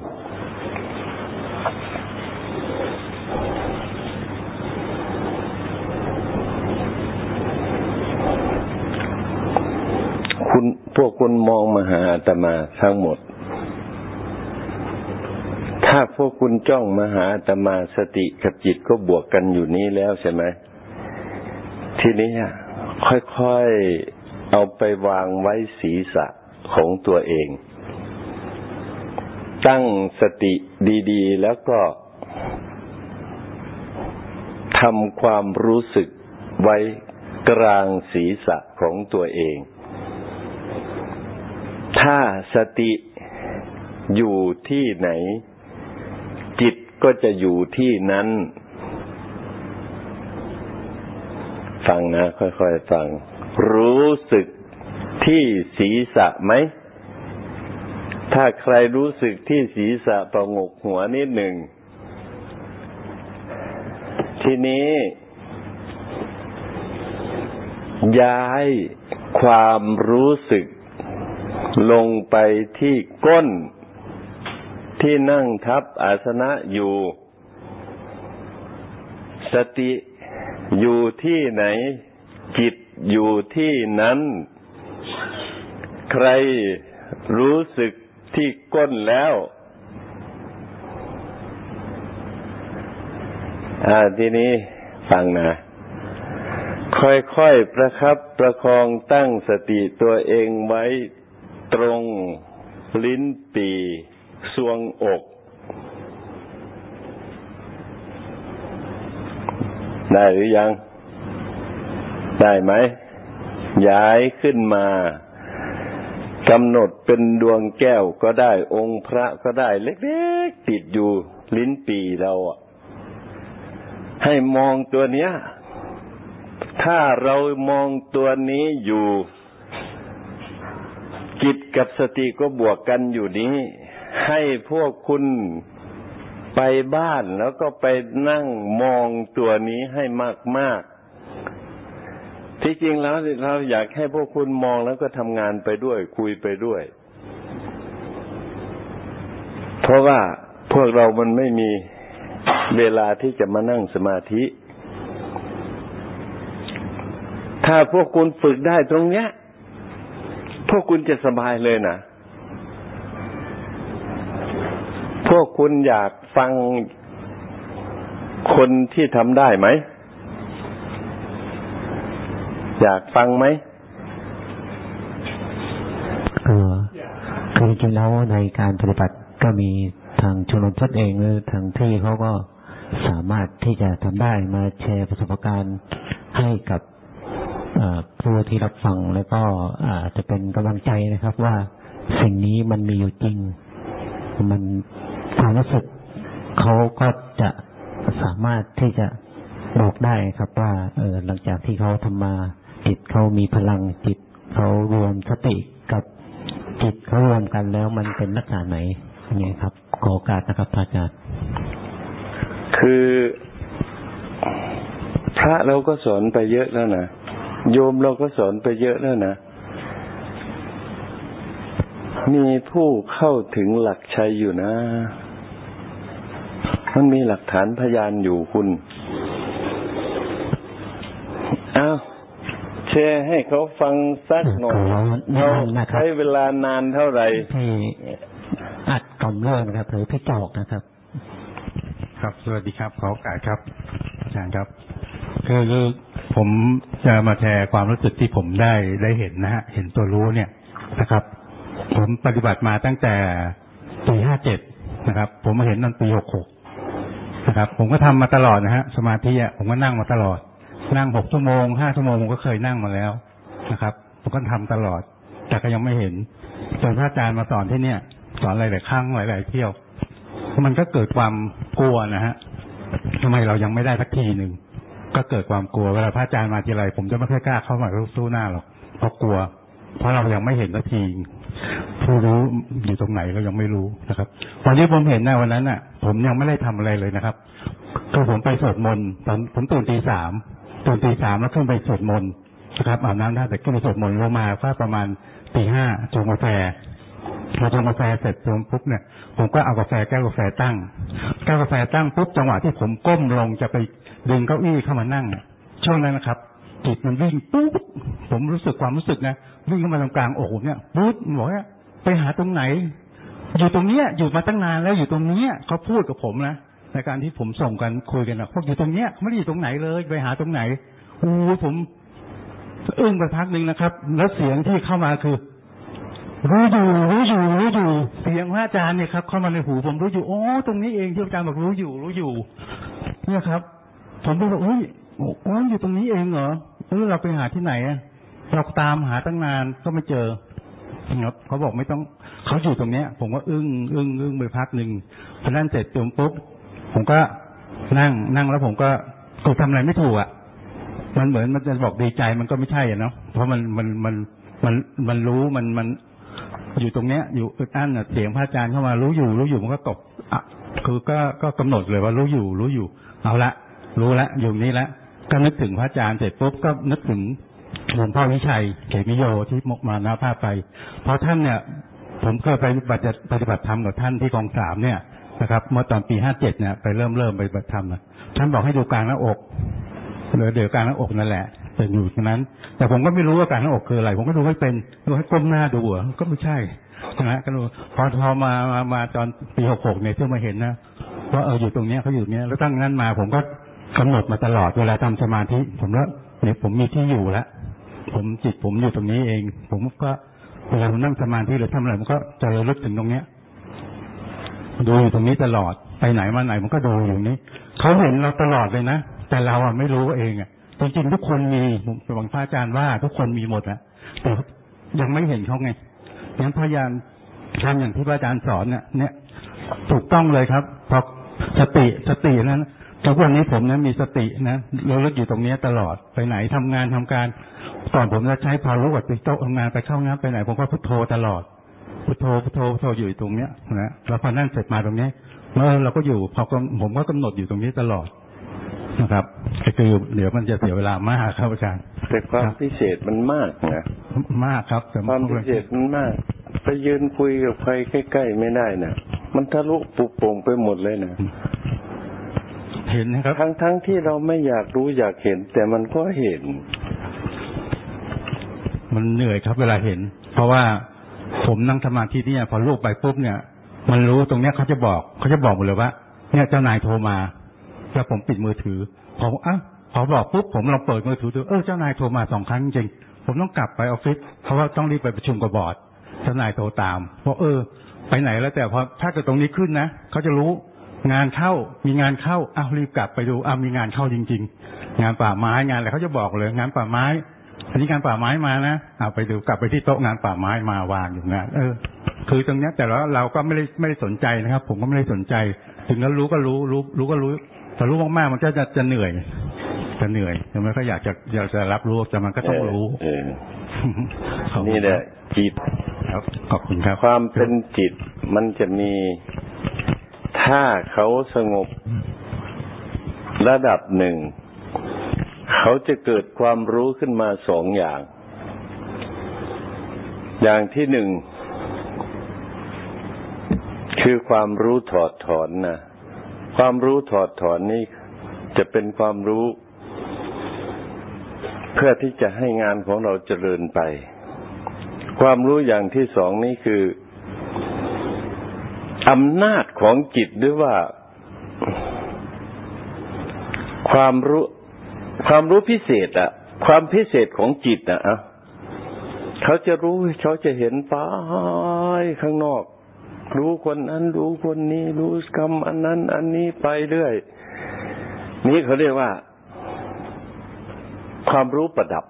คุณพวกคุณมองมาหาอาตมาทั้งหมด ถ้าพวกคุณจ้องมาหาอาตมาสติกับจิตก็บวกกันอยู่นี้แล้วใช่ไหม ทีนี้ค่อยๆเอาไปวางไว้ศีรษะของตัวเอง ตั้งสติดีๆ แล้วก็ทำความรู้สึกไว้กลางศีรษะของตัวเอง ถ้าสติอยู่ที่ไหน จิตก็จะอยู่ที่นั้น ฟังนะ ค่อยๆฟัง รู้สึกที่ศีรษะไหม ถ้าใครรู้สึกที่ศีรษะประงกหัวนิดหนึ่ง ทีนี้ ย้ายความรู้สึกลงไปที่ก้น ที่นั่งทับอาสนะอยู่ สติอยู่ที่ไหน จิตอยู่ที่นั้น ใครรู้สึก ที่ก้นแล้วอาทีนี้ฟังนะค่อยๆประคับประคองตั้งสติตัวเองไว้ตรงลิ้นปีสวงอก ได้หรือยัง ได้ไหม ย้ายขึ้นมา กำหนดเป็นดวงแก้วก็ได้องค์พระก็ได้ เล็กๆติดอยู่ลิ้นปีเราอะให้มองตัวเนี้ย ถ้าเรามองตัวนี้อยู่จิตกับสติก็บวกกันอยู่นี้ ให้พวกคุณไปบ้านแล้วก็ไปนั่งมองตัวนี้ให้มากๆ ที่จริงแล้วเราอยากให้พวกคุณมองแล้วก็ทำงานไปด้วย คุยไปด้วย เพราะว่าพวกเรามันไม่มีเวลาที่จะมานั่งสมาธิ ถ้าพวกคุณฝึกได้ตรงเนี้ย พวกคุณจะสบายเลยนะพวกคุณอยากฟังคนที่ทำได้ไหม อยากฟังไหมคือคือจริงแล้วในการปฏิบัติก็มีทางชมรมพัฒเองหรือทางที่เขาก็สามารถที่จะทำได้มาแชร์ประสบการณ์ให้กับผู้ที่รับฟังแล้วก็อาจจะเป็นกำลังใจนะครับ ว่าสิ่งนี้มันมีอยู่จริง มันความรู้สึกเขาก็จะสามารถที่จะบอกได้ครับว่าเออหลังจากที่เขาทำมา จิตเขามีพลังจิตเขารวมสติกับจิตเขารวมกันแล้วมันเป็นลักษณะไหนนี่ครับ ขอโอกาสนะครับอาจารย์ คือพระเราก็สอนไปเยอะแล้วนะโยมเราก็สอนไปเยอะแล้วนะมีผู้เข้าถึงหลักชัยอยู่นะ มันมีหลักฐานพยานอยู่คุณอ้าว แชร์ให้เขาฟังสักหน่อยเขาใช้เวลานานเท่าไหร่ที่อัดกล่อมเลิกนะครับหรือพี่จอกนะครับ ครับ สวัสดีครับ ขอโอกาสครับอาจารย์ครับคือผมจะมาแชร์ความรู้สึกที่ผมได้ได้เห็นนะฮะเห็นตัวรู้เนี่ยนะครับ ผมปฏิบัติมาตั้งแต่ปีห้าเจ็ดนะครับ ผมมาเห็นตอนปีหกหกนะครับ ผมก็ทำมาตลอดนะฮะสมาธิอะผมก็นั่งมาตลอด นั่งหกชั่วโมงห้าชั่วโมงก็เคยนั่งมาแล้วนะครับผมก็ทำตลอด แต่ก็ยังไม่เห็นจนพระอาจารย์มาสอนที่เนี่ย สอนหลายๆครั้งหลายๆเที่ยว มันก็เกิดความกลัวนะฮะทำไมเรายังไม่ได้สักทีหนึ่งก็เกิดความกลัวเวลาพระอาจารย์มาทีไรผมจะไม่ค่อยกล้าเข้ามาสู้หน้าหรอกเพราะกลัว เพราะเรายังไม่เห็นสักทีผู้รู้อยู่ตรงไหนก็ยังไม่รู้นะครับวันที่ผมเห็นนะวันนั้นน่ะ ผมยังไม่ได้ทำอะไรเลยนะครับก็ผมไปสวดมนต์ตอนผมตื่นตีสาม ตื่นตีสามแล้วขึ้นไปสวดมนต์นะครับอาบน้ำได้แต่ขึ้นไปสวดมนต์ลงมาก็ประมาณตีห้าจงกาแฟพอชงกาแฟเสร็จปุ๊บเนี่ยผมก็เอากาแฟแก้วกาแฟตั้งแก้วกาแฟตั้งปุ๊บจังหวะที่ผมก้มลงจะไปดึงเก้าอี้เข้ามานั่ง ช่วงนั้นนะครับจิตมันวิ่งปุ๊บผมรู้สึกความรู้สึกนะวิ่งเข้ามาตรงกลางอกเนี่ยปุ๊บบอกว่าไปหาตรงไหน อยู่ตรงเนี้ยอยู่มาตั้งนานแล้วอยู่ตรงเนี้ยเขาพูดกับผมนะ ในการที่ผมส่งกันคุยกันนะพวกอยู่ตรงเนี้ยไม่ได้อยู่ตรงไหนเลย ไปหาตรงไหนอู้ผมอึ้งไปพักหนึ่งนะครับ แล้วเสียงที่เข้ามาคือรู้อยู่รู้อยู่รู้อยู่เสียงพระอาจารย์เนี่ยครับเข้ามาในหูผมรู้อยู่โอ้ตรงนี้เองที่อาจารย์บอกรู้อยู่รู้อยู่ เนี่ยครับ ผมก็บอกอุ้ยโอ้อยู่ตรงนี้เองเหรอเออเราไปหาที่ไหนอเราตามหาตั้งนานก็ไม่เจอครับเขาบอกไม่ต้องเขาอยู่ตรงเนี้ย ผมก็อึ้งอึ้งอึ้งไปพักหนึ่งพอนั่นเสร็จจมปุ๊บ ผมก็นั่งนั่งแล้วผมก็กูทำอะไรไม่ถูกอะ มันเหมือนมันจะบอกดีใจมันก็ไม่ใช่อะเนาะเพราะมันมันมันมันมันรู้มันมันอยู่ตรงเนี้ย อยู่อึดอั้นเสียงพระอาจารย์เข้ามารู้อยู่ รู้อยู่มันก็ตกอะคือก็ก็กำหนดเลยว่ารู้อยู่ รู้อยู่ เอาละรู้ละอยู่นี้ละก็นึกถึงพระอาจารย์เสร็จปุ๊บก็นึกถึงหลวงพ่อวิชัยเขมิโยที่มกมานาภาไป เพราะท่านเนี่ย ผมเคยไปปฏิบัติธรรมกับท่านที่กองสามเนี่ย นะครับ เมื่อตอนปีห้าเจ็ดเนี่ยไปเริ่มเริ่มไปปฏิบัติธรรมท่านบอกให้ดูกลางหน้าอกเหลือเดี๋ยวกลางหน้าอกนั่นแหละแต่อยู่ตรงนั้น แต่ผมก็ไม่รู้ว่ากลางหน้าอกคืออะไร ผมก็ดูไม่เป็นดูให้ก้มหน้าดูหัวก็ไม่ใช่นะก็ดูพอพอมามามาตอนปีหกหกเนี่ยที่มาเห็นนะว่าเอออยู่ตรงเนี้ยเขาอยู่เนี้ยแล้วตั้งนั้นมา ผมก็กำหนดมาตลอดเวลาทำสมาธิ ผมแล้วเนี่ยผมมีที่อยู่แล้วผมจิตผมอยู่ตรงนี้เอง ผมก็เวลาผมนั่งสมาธิหรือทำอะไรผมก็จะระลึกถึงตรงเนี้ย ดูอยู่ตรงนี้ตลอดไปไหนมาไหนมันก็ดูอยู่นี้เขาเห็นเราตลอดเลยนะแต่เราอะไม่รู้เองอะจริงๆทุกคนมีผมหวังพระอาจารย์ว่า ทุกคนมีหมดอะแต่ยังไม่เห็นเขาไงงั้นพยายามทำอย่างที่พระอาจารย์สอนเนี่ยเนี่ย ถูกต้องเลยครับพอสติสตินั้นทุกวันนี้ผมนะมีสตินะเราลึกอยู่ตรงนี้ตลอดไปไหนทำงานทำการก่อนผมจะใช้พารุวัดไปโต๊ะทำงานไปเข้าน้ำไปไหนผมก็พุทโธตลอด พุทโธพุทโธพุทโธอยู่ตรงเนี้ยนะแล้วพอนั่งเสร็จมาตรงนี้แล้วเราก็อยู่พอผมก็กำหนดอยู่ตรงนี้ตลอดนะครับคือเดี๋ยวมันจะเสียเวลามากครับอาจารย์แต่ความพิเศษมันมากนะมากครับแต่ความพิเศษมันมากไปยืนคุยกับใครใกล้ๆไม่ได้นะมันทะลุปุโป่งไปหมดเลยนะเห็นนะครับ ทั้งทั้งที่เราไม่อยากรู้อยากเห็น แต่มันก็เห็น มันเหนื่อยครับเวลาเห็น เพราะว่า ผมนั่งสมาธิเนี่ย พอลูกไปปุ๊บเนี่ย มันรู้ตรงเนี้ยเขาจะบอกเขาจะบอกหมดเลยว่าเนี่ยเจ้านายโทรมาแล้วผมปิดมือถือผมอะพอบอกปุ๊บผมลองเปิดมือถือดูเออเจ้านายโทรมาสองครั้งจริงผมต้องกลับไปออฟฟิศเพราะว่าต้องรีบไปประชุมกับบอร์ดเจ้านายโทรตามเพราะเออ ไปไหนแล้วแต่พอถ้าเกิดตรงนี้ขึ้นนะเขาจะรู้งานเข้ามีงานเข้าอ้าวรีบกลับไปดูอ้าวมีงานเข้าจริง ๆ งานป่าไม้งานอะไรเขาจะบอกเลย งานป่าไม้ อันนี้งานป่าไม้มานะเอาไปดูกลับไปที่โต๊ะงานป่าไม้มาวางอยู่งานเออ คือตรงเนี้ยแต่เราเราก็ไม่ได้ไม่ได้สนใจนะครับ ผมก็ไม่ได้สนใจ ถึงแล้วรู้ก็รู้รู้ รู้ก็รู้แต่รู้มากๆมันก็จะจะเหนื่อย จะเหนื่อยแต่มันก็อยากจะอยากจะรับรู้แต่มันก็ต้องรู้เออนี่แหละจิตครับขอบคุณครับ ความเป็นจิตมันจะมีถ้าเขาสงบระดับหนึ่ง เขาจะเกิดความรู้ขึ้นมาสองอย่าง อย่างที่หนึ่ง คือความรู้ถอดถอนนะความรู้ถอดถอนนี่จะเป็นความรู้ เพื่อที่จะให้งานของเราเจริญไป ความรู้อย่างที่สองนี่คืออำนาจของจิตหรือว่า ความรู้ ความรู้พิเศษอะความพิเศษของจิตอะอะเขาจะรู้เขาจะเห็นฟ้าข้างนอก รู้คนนั้นรู้คนนี้ รู้คำอันนั้น อันนี้ไปเรื่อย นี่เขาเรียกว่า ความรู้ประดับ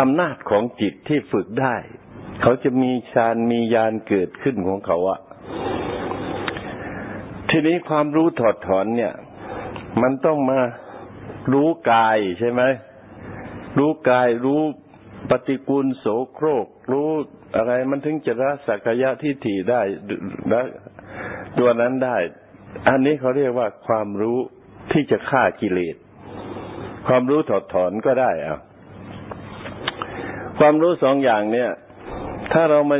อำนาจของจิตที่ฝึกได้ เขาจะมีฌานมียานเกิดขึ้นของเขาอะทีนี้ความรู้ถอดถอนเนี่ย มันต้องมา รู้กายใช่ไหมรู้กายรู้ปฏิกูลโสโครก รู้อะไรมันถึงจะรัสักยะที่ถี่ได้ละตัวนั้นได้ อันนี้เขาเรียกว่าความรู้ที่จะฆ่ากิเลส ความรู้ถอดถอนก็ได้อะความรู้สองอย่างเนี่ย ถ้าเรามา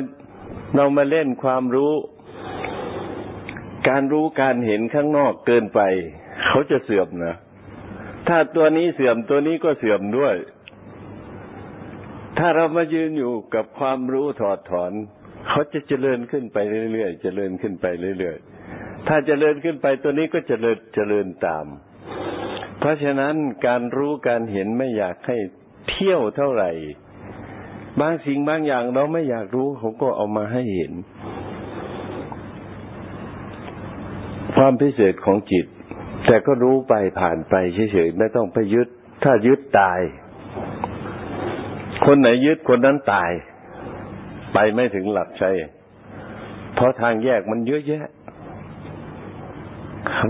เรามาเล่นความรู้ การรู้การเห็นข้างนอกเกินไป เขาจะเสื่อมนะ ถ้าตัวนี้เสื่อมตัวนี้ก็เสื่อมด้วย ถ้าเรามายืนอยู่กับความรู้ถอดถอน เขาจะเจริญขึ้นไปเรื่อยๆเจริญขึ้นไปเรื่อยๆถ้าเจริญขึ้นไปตัวนี้ก็เจริญเจริญตาม เพราะฉะนั้นการรู้การเห็นไม่อยากให้เที่ยวเท่าไหร่ บางสิ่งบางอย่างเราไม่อยากรู้เขาก็เอามาให้เห็น ความพิเศษของจิต แต่ก็รู้ไปผ่านไปเฉยๆไม่ต้องไปยึด ถ้ายึดตาย คนไหนยึดคนนั้นตาย ไปไม่ถึงหลักชัยเพราะทางแยกมันเยอะแยะ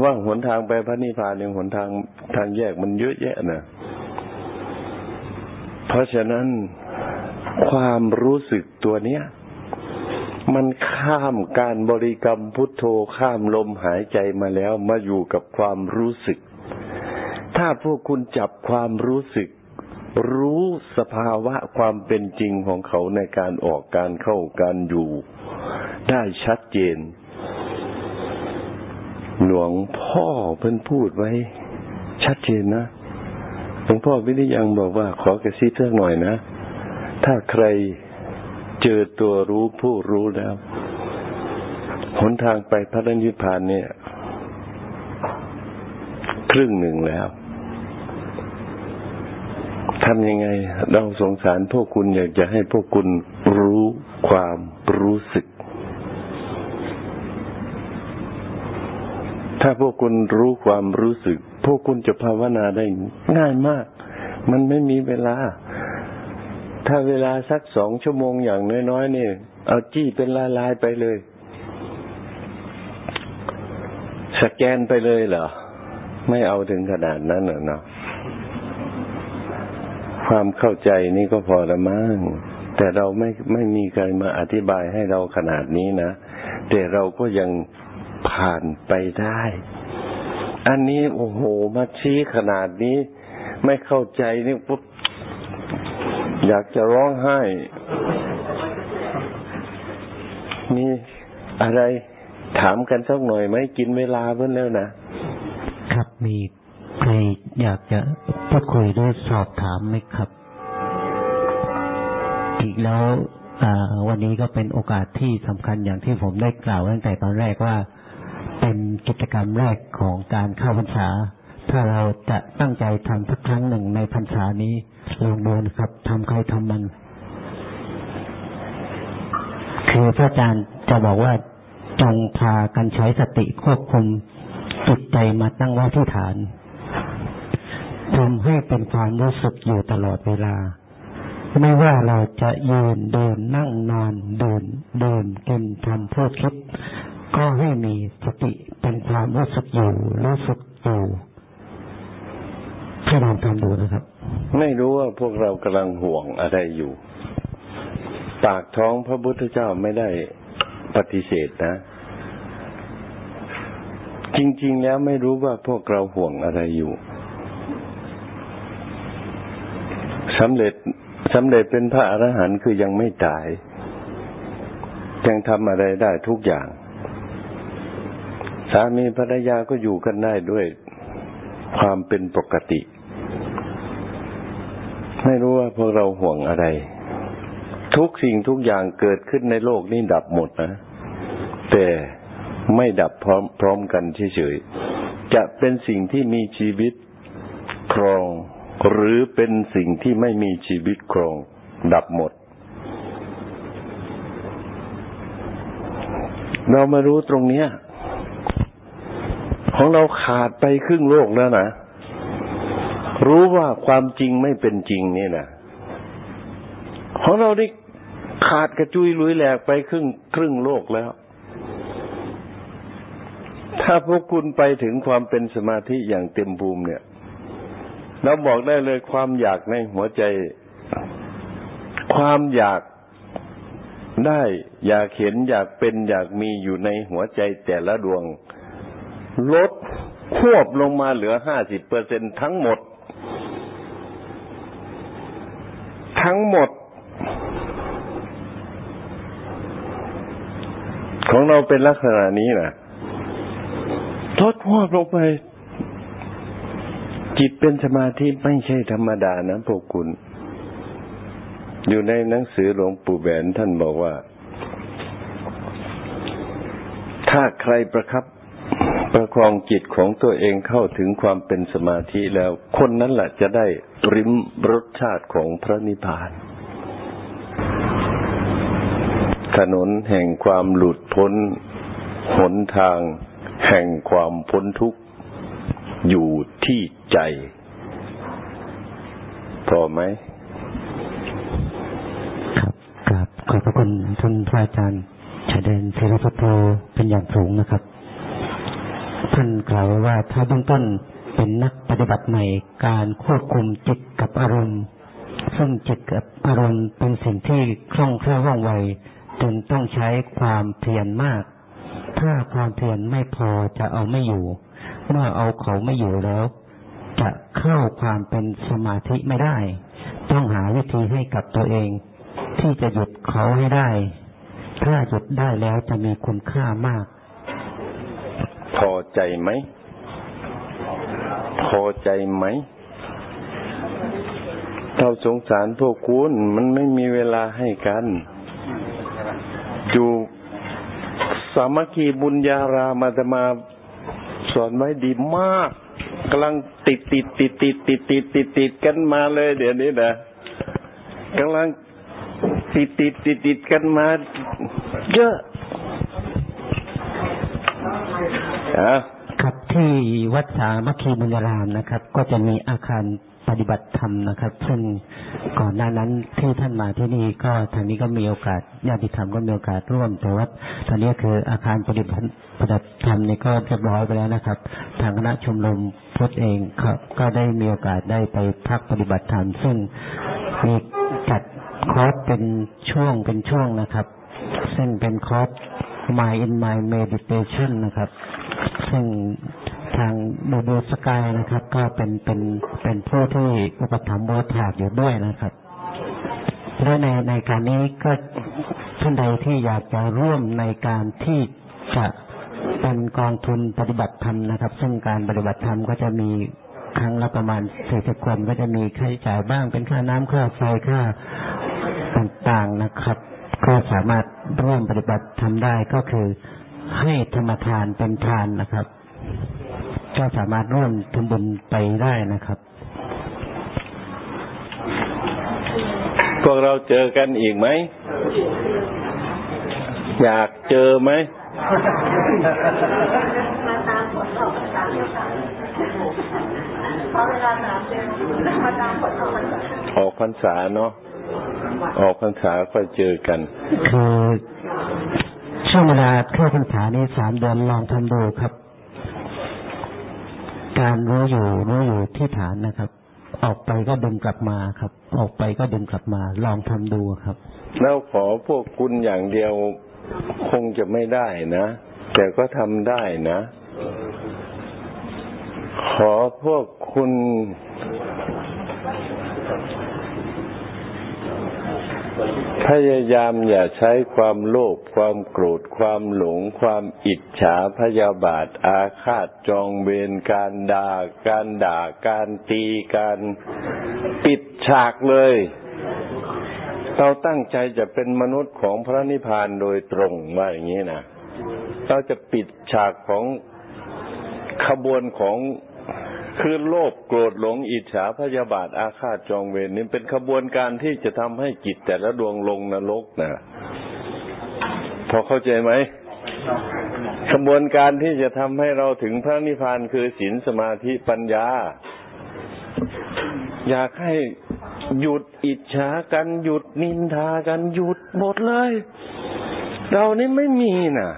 ว่าหนทางไปพระนิพพานเนี่ยหนทางทางแยกมันเยอะแยะนะเพราะฉะนั้นความรู้สึกตัวเนี้ย มันข้ามการบริกรรมพุทโธข้ามลมหายใจมาแล้วมาอยู่กับความรู้สึก ถ้าพวกคุณจับความรู้สึก รู้สภาวะความเป็นจริงของเขาในการออกการเข้าการอยู่ ได้ชัดเจน หลวงพ่อเพิ่นพูดไว้ ชัดเจนนะหลวงพ่อวิริยังบอกว่าขอกระซิบสักหน่อยนะ ถ้าใคร เจอตัวรู้ผู้รู้แล้ว หนทางไปพระนิพพานเนี่ยพรึ่งหนึ่งแล้วทำยังไง เราสงสารพวกคุณอยากจะให้พวกคุณรู้ความรู้สึก ถ้าพวกคุณรู้ความรู้สึก พวกคุณจะภาวนาได้ง่ายมาก มันไม่มีเวลา ถ้าเวลาสักสองชั่วโมงอย่างน้อยๆนี่เอาจี้เป็นลายลายไปเลย สแกนไปเลยเหรอ ไม่เอาถึงขนาดนั้นเหรอเนาะความเข้าใจนี่ก็พอละมั้งแต่เราไม่ไม่มีใครมาอธิบายให้เราขนาดนี้นะ แต่เราก็ยังผ่านไปได้ อันนี้โอ้โหมาชี้ขนาดนี้ ไม่เข้าใจนี่ปุ๊บ อยากจะร้องไห้ มีอะไรถามกันสักหน่อยไหมกินเวลาเพิ่นแล้วนะครับมีใครอยากจะพูดคุยหรือสอบถามไหมครับ อีกแล้ววันนี้ก็เป็นโอกาสที่สำคัญอย่างที่ผมได้กล่าวตั้งแต่ตอนแรกว่า เป็นกิจกรรมแรกของการเข้าพรรษา ถ้าเราจะตั้งใจทำสักครั้งหนึ่งในพรรษานี้ ลองดูนะครับทำใครทำมัน คือพระอาจารย์จะบอกว่าจงพากันใช้สติควบคุมจิตใจมาตั้งไว้ที่ฐานทำให้เป็นความรู้สึกอยู่ตลอดเวลา ไม่ว่าเราจะยืนเดินนั่งนอนเดินเดินกินทำพูดคิด ก็ให้มีสติเป็นความรู้สึกอยู่ รู้สึกอยู่ให้ลองทำดูนะครับ ไม่รู้ว่าพวกเรากำลังห่วงอะไรอยู่ ปากท้องพระพุทธเจ้าไม่ได้ปฏิเสธนะ จริง ๆ แล้วไม่รู้ว่าพวกเราห่วงอะไรอยู่สำเร็จสำเร็จเป็นพระอรหันต์คือยังไม่ตาย ยังทำอะไรได้ทุกอย่าง สามีภรรยาก็อยู่กันได้ด้วยความเป็นปกติ ไม่รู้ว่าพวกเราห่วงอะไร ทุกสิ่งทุกอย่างเกิดขึ้นในโลกนี้ดับหมดนะ แต่ไม่ดับพร้อมพร้อมกันเฉยๆจะเป็นสิ่งที่มีชีวิตครอง หรือเป็นสิ่งที่ไม่มีชีวิตครอง ดับหมด เรามารู้ตรงเนี้ย ของเราขาดไปครึ่งโลกแล้วนะ รู้ว่าความจริงไม่เป็นจริงนี่นะของเราได้ขาดกระจุยลุยแหลกไปครึ่งครึ่งโลกแล้ว ถ้าพวกคุณไปถึงความเป็นสมาธิอย่างเต็มภูมิเนี่ยเราบอกได้เลยความอยากในหัวใจ ความอยากได้อยากเห็นอยากเป็นอยากมีอยู่ในหัวใจแต่ละดวง ลดควบลงมาเหลือห้าสิบเปอร์เซ็นทั้งหมด ทั้งหมด ของเราเป็นลักษณะนี้นะลดควบลงไป จิตเป็นสมาธิไม่ใช่ธรรมดานะพวกคุณ อยู่ในหนังสือหลวงปู่แหวนท่านบอกว่า ถ้าใครประครับ ประคองจิตของตัวเองเข้าถึงความเป็นสมาธิแล้ว คนนั้นแหละจะได้ริมรสชาติของพระนิพพาน ถนนแห่งความหลุดพ้น หนทาง แห่งความพ้นทุกข์ อยู่ที่ใจ พอไหมครับกราบขอบพระคุณท่านพระอาจารย์ชาเดนเทรพุทโธเป็นอย่างสูงนะครับ ท่านกล่าวว่าถ้าเบื้องต้นเป็นนักปฏิบัติใหม่การควบคุมจิตกับอารมณ์ ซึ่งจิตกับอารมณ์เป็นสิ่งที่คล่องแคล่วว่องไวจึงต้องใช้ความเพียรมาก ถ้าความเพียรไม่พอจะเอาไม่อยู่ เมื่อเอาเขาไม่อยู่แล้ว จะเข้าความเป็นสมาธิไม่ได้ ต้องหาวิธีให้กับตัวเอง ที่จะหยุดเขาให้ได้ ถ้าหยุดได้แล้วจะมีคุณค่ามาก พอใจไหม พอใจไหมเราสงสารพวกคุณมันไม่มีเวลาให้กัน อยู่สามัคคีบุญญารามาตมาสอนไว้ดีมากกำลังติดติดติดติดติดติดติดติดกันมาเลย เดี๋ยวนี้นะกำลังติดติดติดติดกันมา เยอะ อะครับที่วัดสามัคคีบุญญารามนะครับ ก็จะมีอาคารปฏิบัติธรรมนะครับ ซึ่งก่อนหน้านั้นที่ท่านมาที่นี่ก็ทางนี้ก็มีโอกาสญาติธรรมก็มีโอกาสร่วม แต่ว่าตอนนี้คืออาคารปฏิบัติปฏิบัติธรรมนี่ก็เรียบร้อยไปแล้วนะครับ ทางคณะชมรมพุทธเองก็ได้มีโอกาสได้ไปพักปฏิบัติธรรม ซึ่งมีจัดคอร์สเป็นช่วงเป็นช่วงนะครับ ซึ่งเป็นคอร์ส My in My Meditation นะครับ ซึ่งทางดูดูสกายนะครับ ก็เป็นเป็นเป็นผู้ที่อุปถัมภ์บริถากอยู่ด้วยนะครับ และในในการนี้ก็ท่านใดที่อยากจะร่วมในการที่จะเป็นกองทุนปฏิบัติธรรมนะครับ ซึ่งการปฏิบัติธรรมก็จะมีครั้งละประมาณสี่สิบคนก็จะมีค่าใช้จ่ายบ้างเป็นค่าน้ำค่าไฟค่าต่างๆนะครับ ก็สามารถร่วมปฏิบัติทำได้ก็คือ ให้ธรรมทานเป็นทานนะครับ ก็สามารถร่วมทำบุญไปได้นะครับพวกเราเจอกันอีกไหม อยากเจอไหมมาตามผลออกพรรษาเดียวกันเพราะเวลาสามเดือนมาตามผลออกพรรษาออกพรรษาเนาะออกพรรษาก็เจอกันคือ ช่วงเวลาเข้าพรรษานี้สามเดือนลองทำดูครับ การรู้อยู่รู้อยู่ที่ฐานนะครับ ออกไปก็ดึงกลับมาครับ ออกไปก็ดึงกลับมา ลองทำดูครับ แล้วขอพวกคุณอย่างเดียวคงจะไม่ได้นะ แต่ก็ทำได้นะ ขอพวกคุณ พยายามอย่าใช้ความโลภความโกรธความหลง ความอิจฉาพยาบาท อาฆาตจองเวรการด่าการด่าการตีการปิดฉากเลย เราตั้งใจจะเป็นมนุษย์ของพระนิพพานโดยตรงว่าอย่างนี้นะเราจะปิดฉากของขบวนของ คือโลภโกรธหลงอิจฉาพยาบาทอาฆาตจองเวรนี่เป็นขบวนการที่จะทำให้จิตแต่ละดวงลงนรกนะพอเข้าใจไหมขบวนการที่จะทำให้เราถึงพระนิพพานคือศีลสมาธิปัญญา อยากให้หยุดอิจฉากันหยุดนินทากันหยุดหมดเลย เรานี่ไม่มีนะ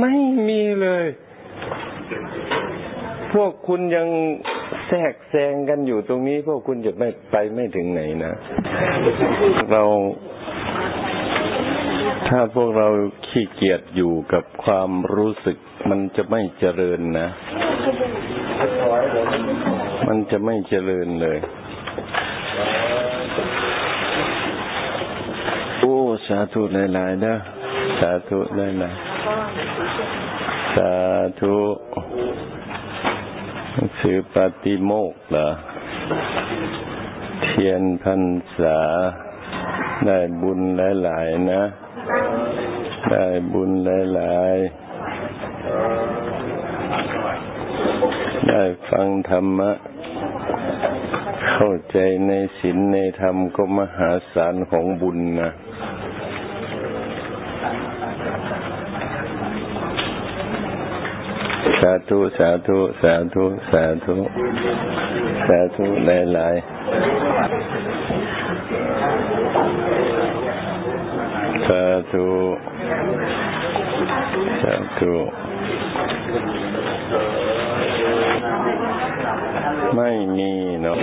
ไม่มีเลย พวกคุณยังแทรกแซงกันอยู่ตรงนี้ พวกคุณจะไม่ไปไม่ถึงไหนนะเราถ้าพวกเราขี้เกียจอยู่กับความรู้สึก มันจะไม่เจริญนะ มันจะไม่เจริญเลย โอ้ สาธุหลายๆนะสาธุหลายๆสาธุ หนังสือปาติโมกข์เหรอ เทียนพรรษา ได้บุญหลาย ๆ นะ ได้บุญหลาย ๆ ได้ฟังธรรมะ เข้าใจในศีลในธรรมก็มหาศาลของบุญนะ สาธุสาธุสาธุสาธุสาธุหลายๆสาธุสาธุไม่มีเนาะ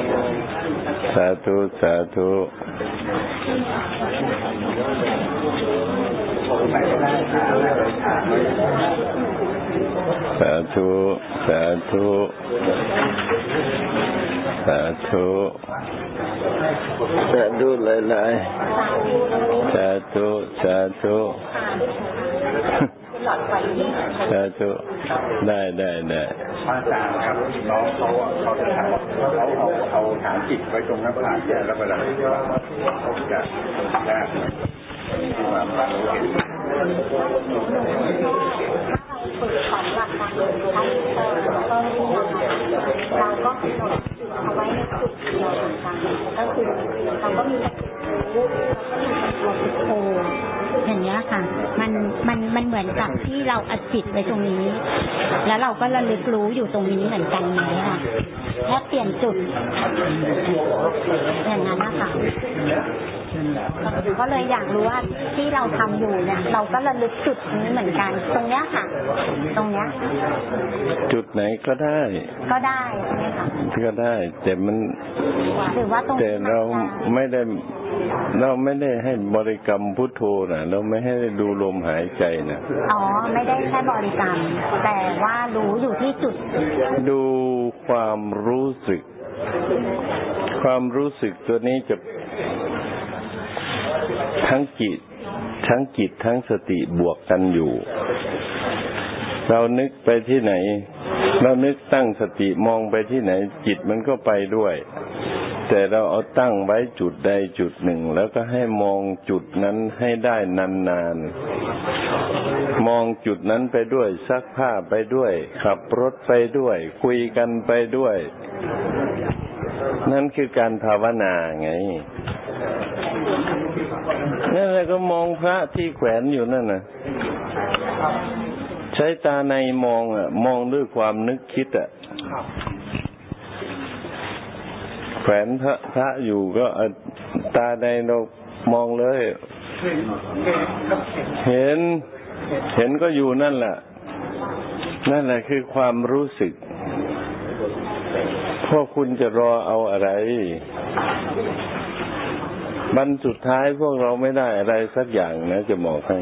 สาธุสาธุ สาธุ สาธุ สาธุ สาธุหลายๆ สาธุ สาธุสาธุได้ได้ได้พระอาจารย์ครับน้องเขาอะเขาจะทำเขาเอาเอาฐานจิตไว้ตรงหน้าผากเนี่ยแล้วเวลาที่ว่าเขาจะได้ที่มามารู้เห็น ฝึกของหลักการทั้งเอ่อแล้วก็วิญญาณเราก็กำหนดจิตเอาไว้ในจุดเดียวกันก็คือเราก็มีสติรู้แล้วก็มีตัวพุทโธอย่างเงี้ยค่ะ มันมันมันเหมือนกับที่เราอัดจิตไว้ตรงนี้ แล้วเราก็ระลึกรู้อยู่ตรงนี้เหมือนกันไหมค่ะแค่เปลี่ยนจุดอย่างนั้นนะคะ ก็เลยอยากรู้ว่าที่เราทำอยู่เนี่ยเราก็ระลึกจุดนี้เหมือนกัน ตรงเนี้ยค่ะ ตรงเนี้ย จุดไหนก็ได้ ก็ได้ใช่ไหมคะก็ได้ แต่มันหรือว่าตรงแต่นี้มันเราจะไม่ได้เราไม่ได้ให้บริกรรมพุทโธนะเราไม่ให้ดูลมหายใจนะอ๋อ ไม่ได้แค่บริกรรม แต่ว่ารู้อยู่ที่จุด ดูความรู้สึก ความรู้สึกตัวนี้จะ ทั้งจิต ทั้งจิตทั้งสติบวกกันอยู่ เรานึกไปที่ไหน เรานึกตั้งสติมองไปที่ไหน จิตมันก็ไปด้วย แต่เราเอาตั้งไว้จุดใดจุดหนึ่ง แล้วก็ให้มองจุดนั้นให้ได้นานๆ มองจุดนั้นไปด้วยซักผ้าไปด้วย ขับรถไปด้วย คุยกันไปด้วย นั่นคือการภาวนาไงนั่นแหละก็มองพระที่แขวนอยู่นั่นน่ะ ใช้ตาในมองอะ มองด้วยความนึกคิดอะแขวนพระพระอยู่ก็ตาในเรามองเลย เห็น เห็นก็อยู่นั่นแหละ นั่นแหละคือความรู้สึก พวกคุณจะรอเอาอะไรวันสุดท้ายพวกเราไม่ได้อะไรสักอย่างนะจะบอกให้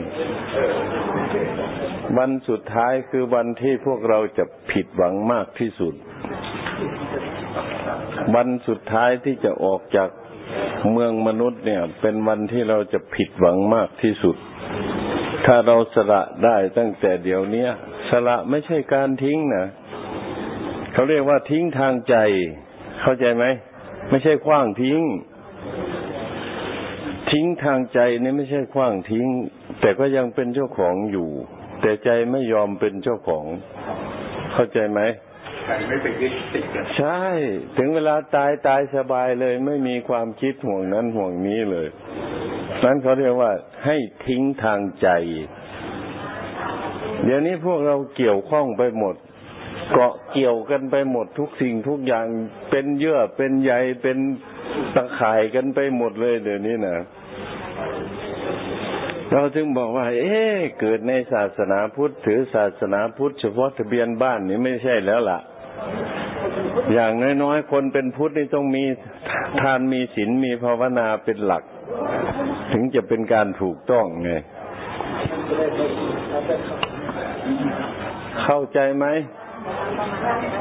วันสุดท้ายคือวันที่พวกเราจะผิดหวังมากที่สุด วันสุดท้ายที่จะออกจากเมืองมนุษย์เนี่ย เป็นวันที่เราจะผิดหวังมากที่สุด ถ้าเราสละได้ตั้งแต่เดี๋ยวนี้สละไม่ใช่การทิ้งนะ เขาเรียกว่าทิ้งทางใจ เข้าใจไหมไม่ใช่คว้างทิ้ง ทิ้งทางใจนี่ไม่ใช่คว้างทิ้ง แต่ก็ยังเป็นเจ้าของอยู่ แต่ใจไม่ยอมเป็นเจ้าของ เข้าใจไหมใจไม่ไปยึดติดกันใช่ ถึงเวลาตายตายสบายเลย ไม่มีความคิดห่วงนั้นห่วงนี้เลยนั้นเขาเรียกว่า ให้ทิ้งทางใจ เดี๋ยวนี้พวกเราเกี่ยวข้องไปหมด เกาะเกี่ยวกันไปหมดทุกสิ่งทุกอย่างเป็นเยื่อเป็นใยเป็นตะข่ายกันไปหมดเลยเดี๋ยวนี้นะเราถึงบอกว่า เอ๊ะเกิดในศาสนาพุทธถือศาสนาพุทธเฉพาะทะเบียนบ้านนี่ไม่ใช่แล้วล่ะ อย่างน้อยๆ คนเป็นพุทธนี่ต้องมีทานมีศีลมีภาวนาเป็นหลัก ถึงจะเป็นการถูกต้องไงเข้าใจไหม 帮忙，那。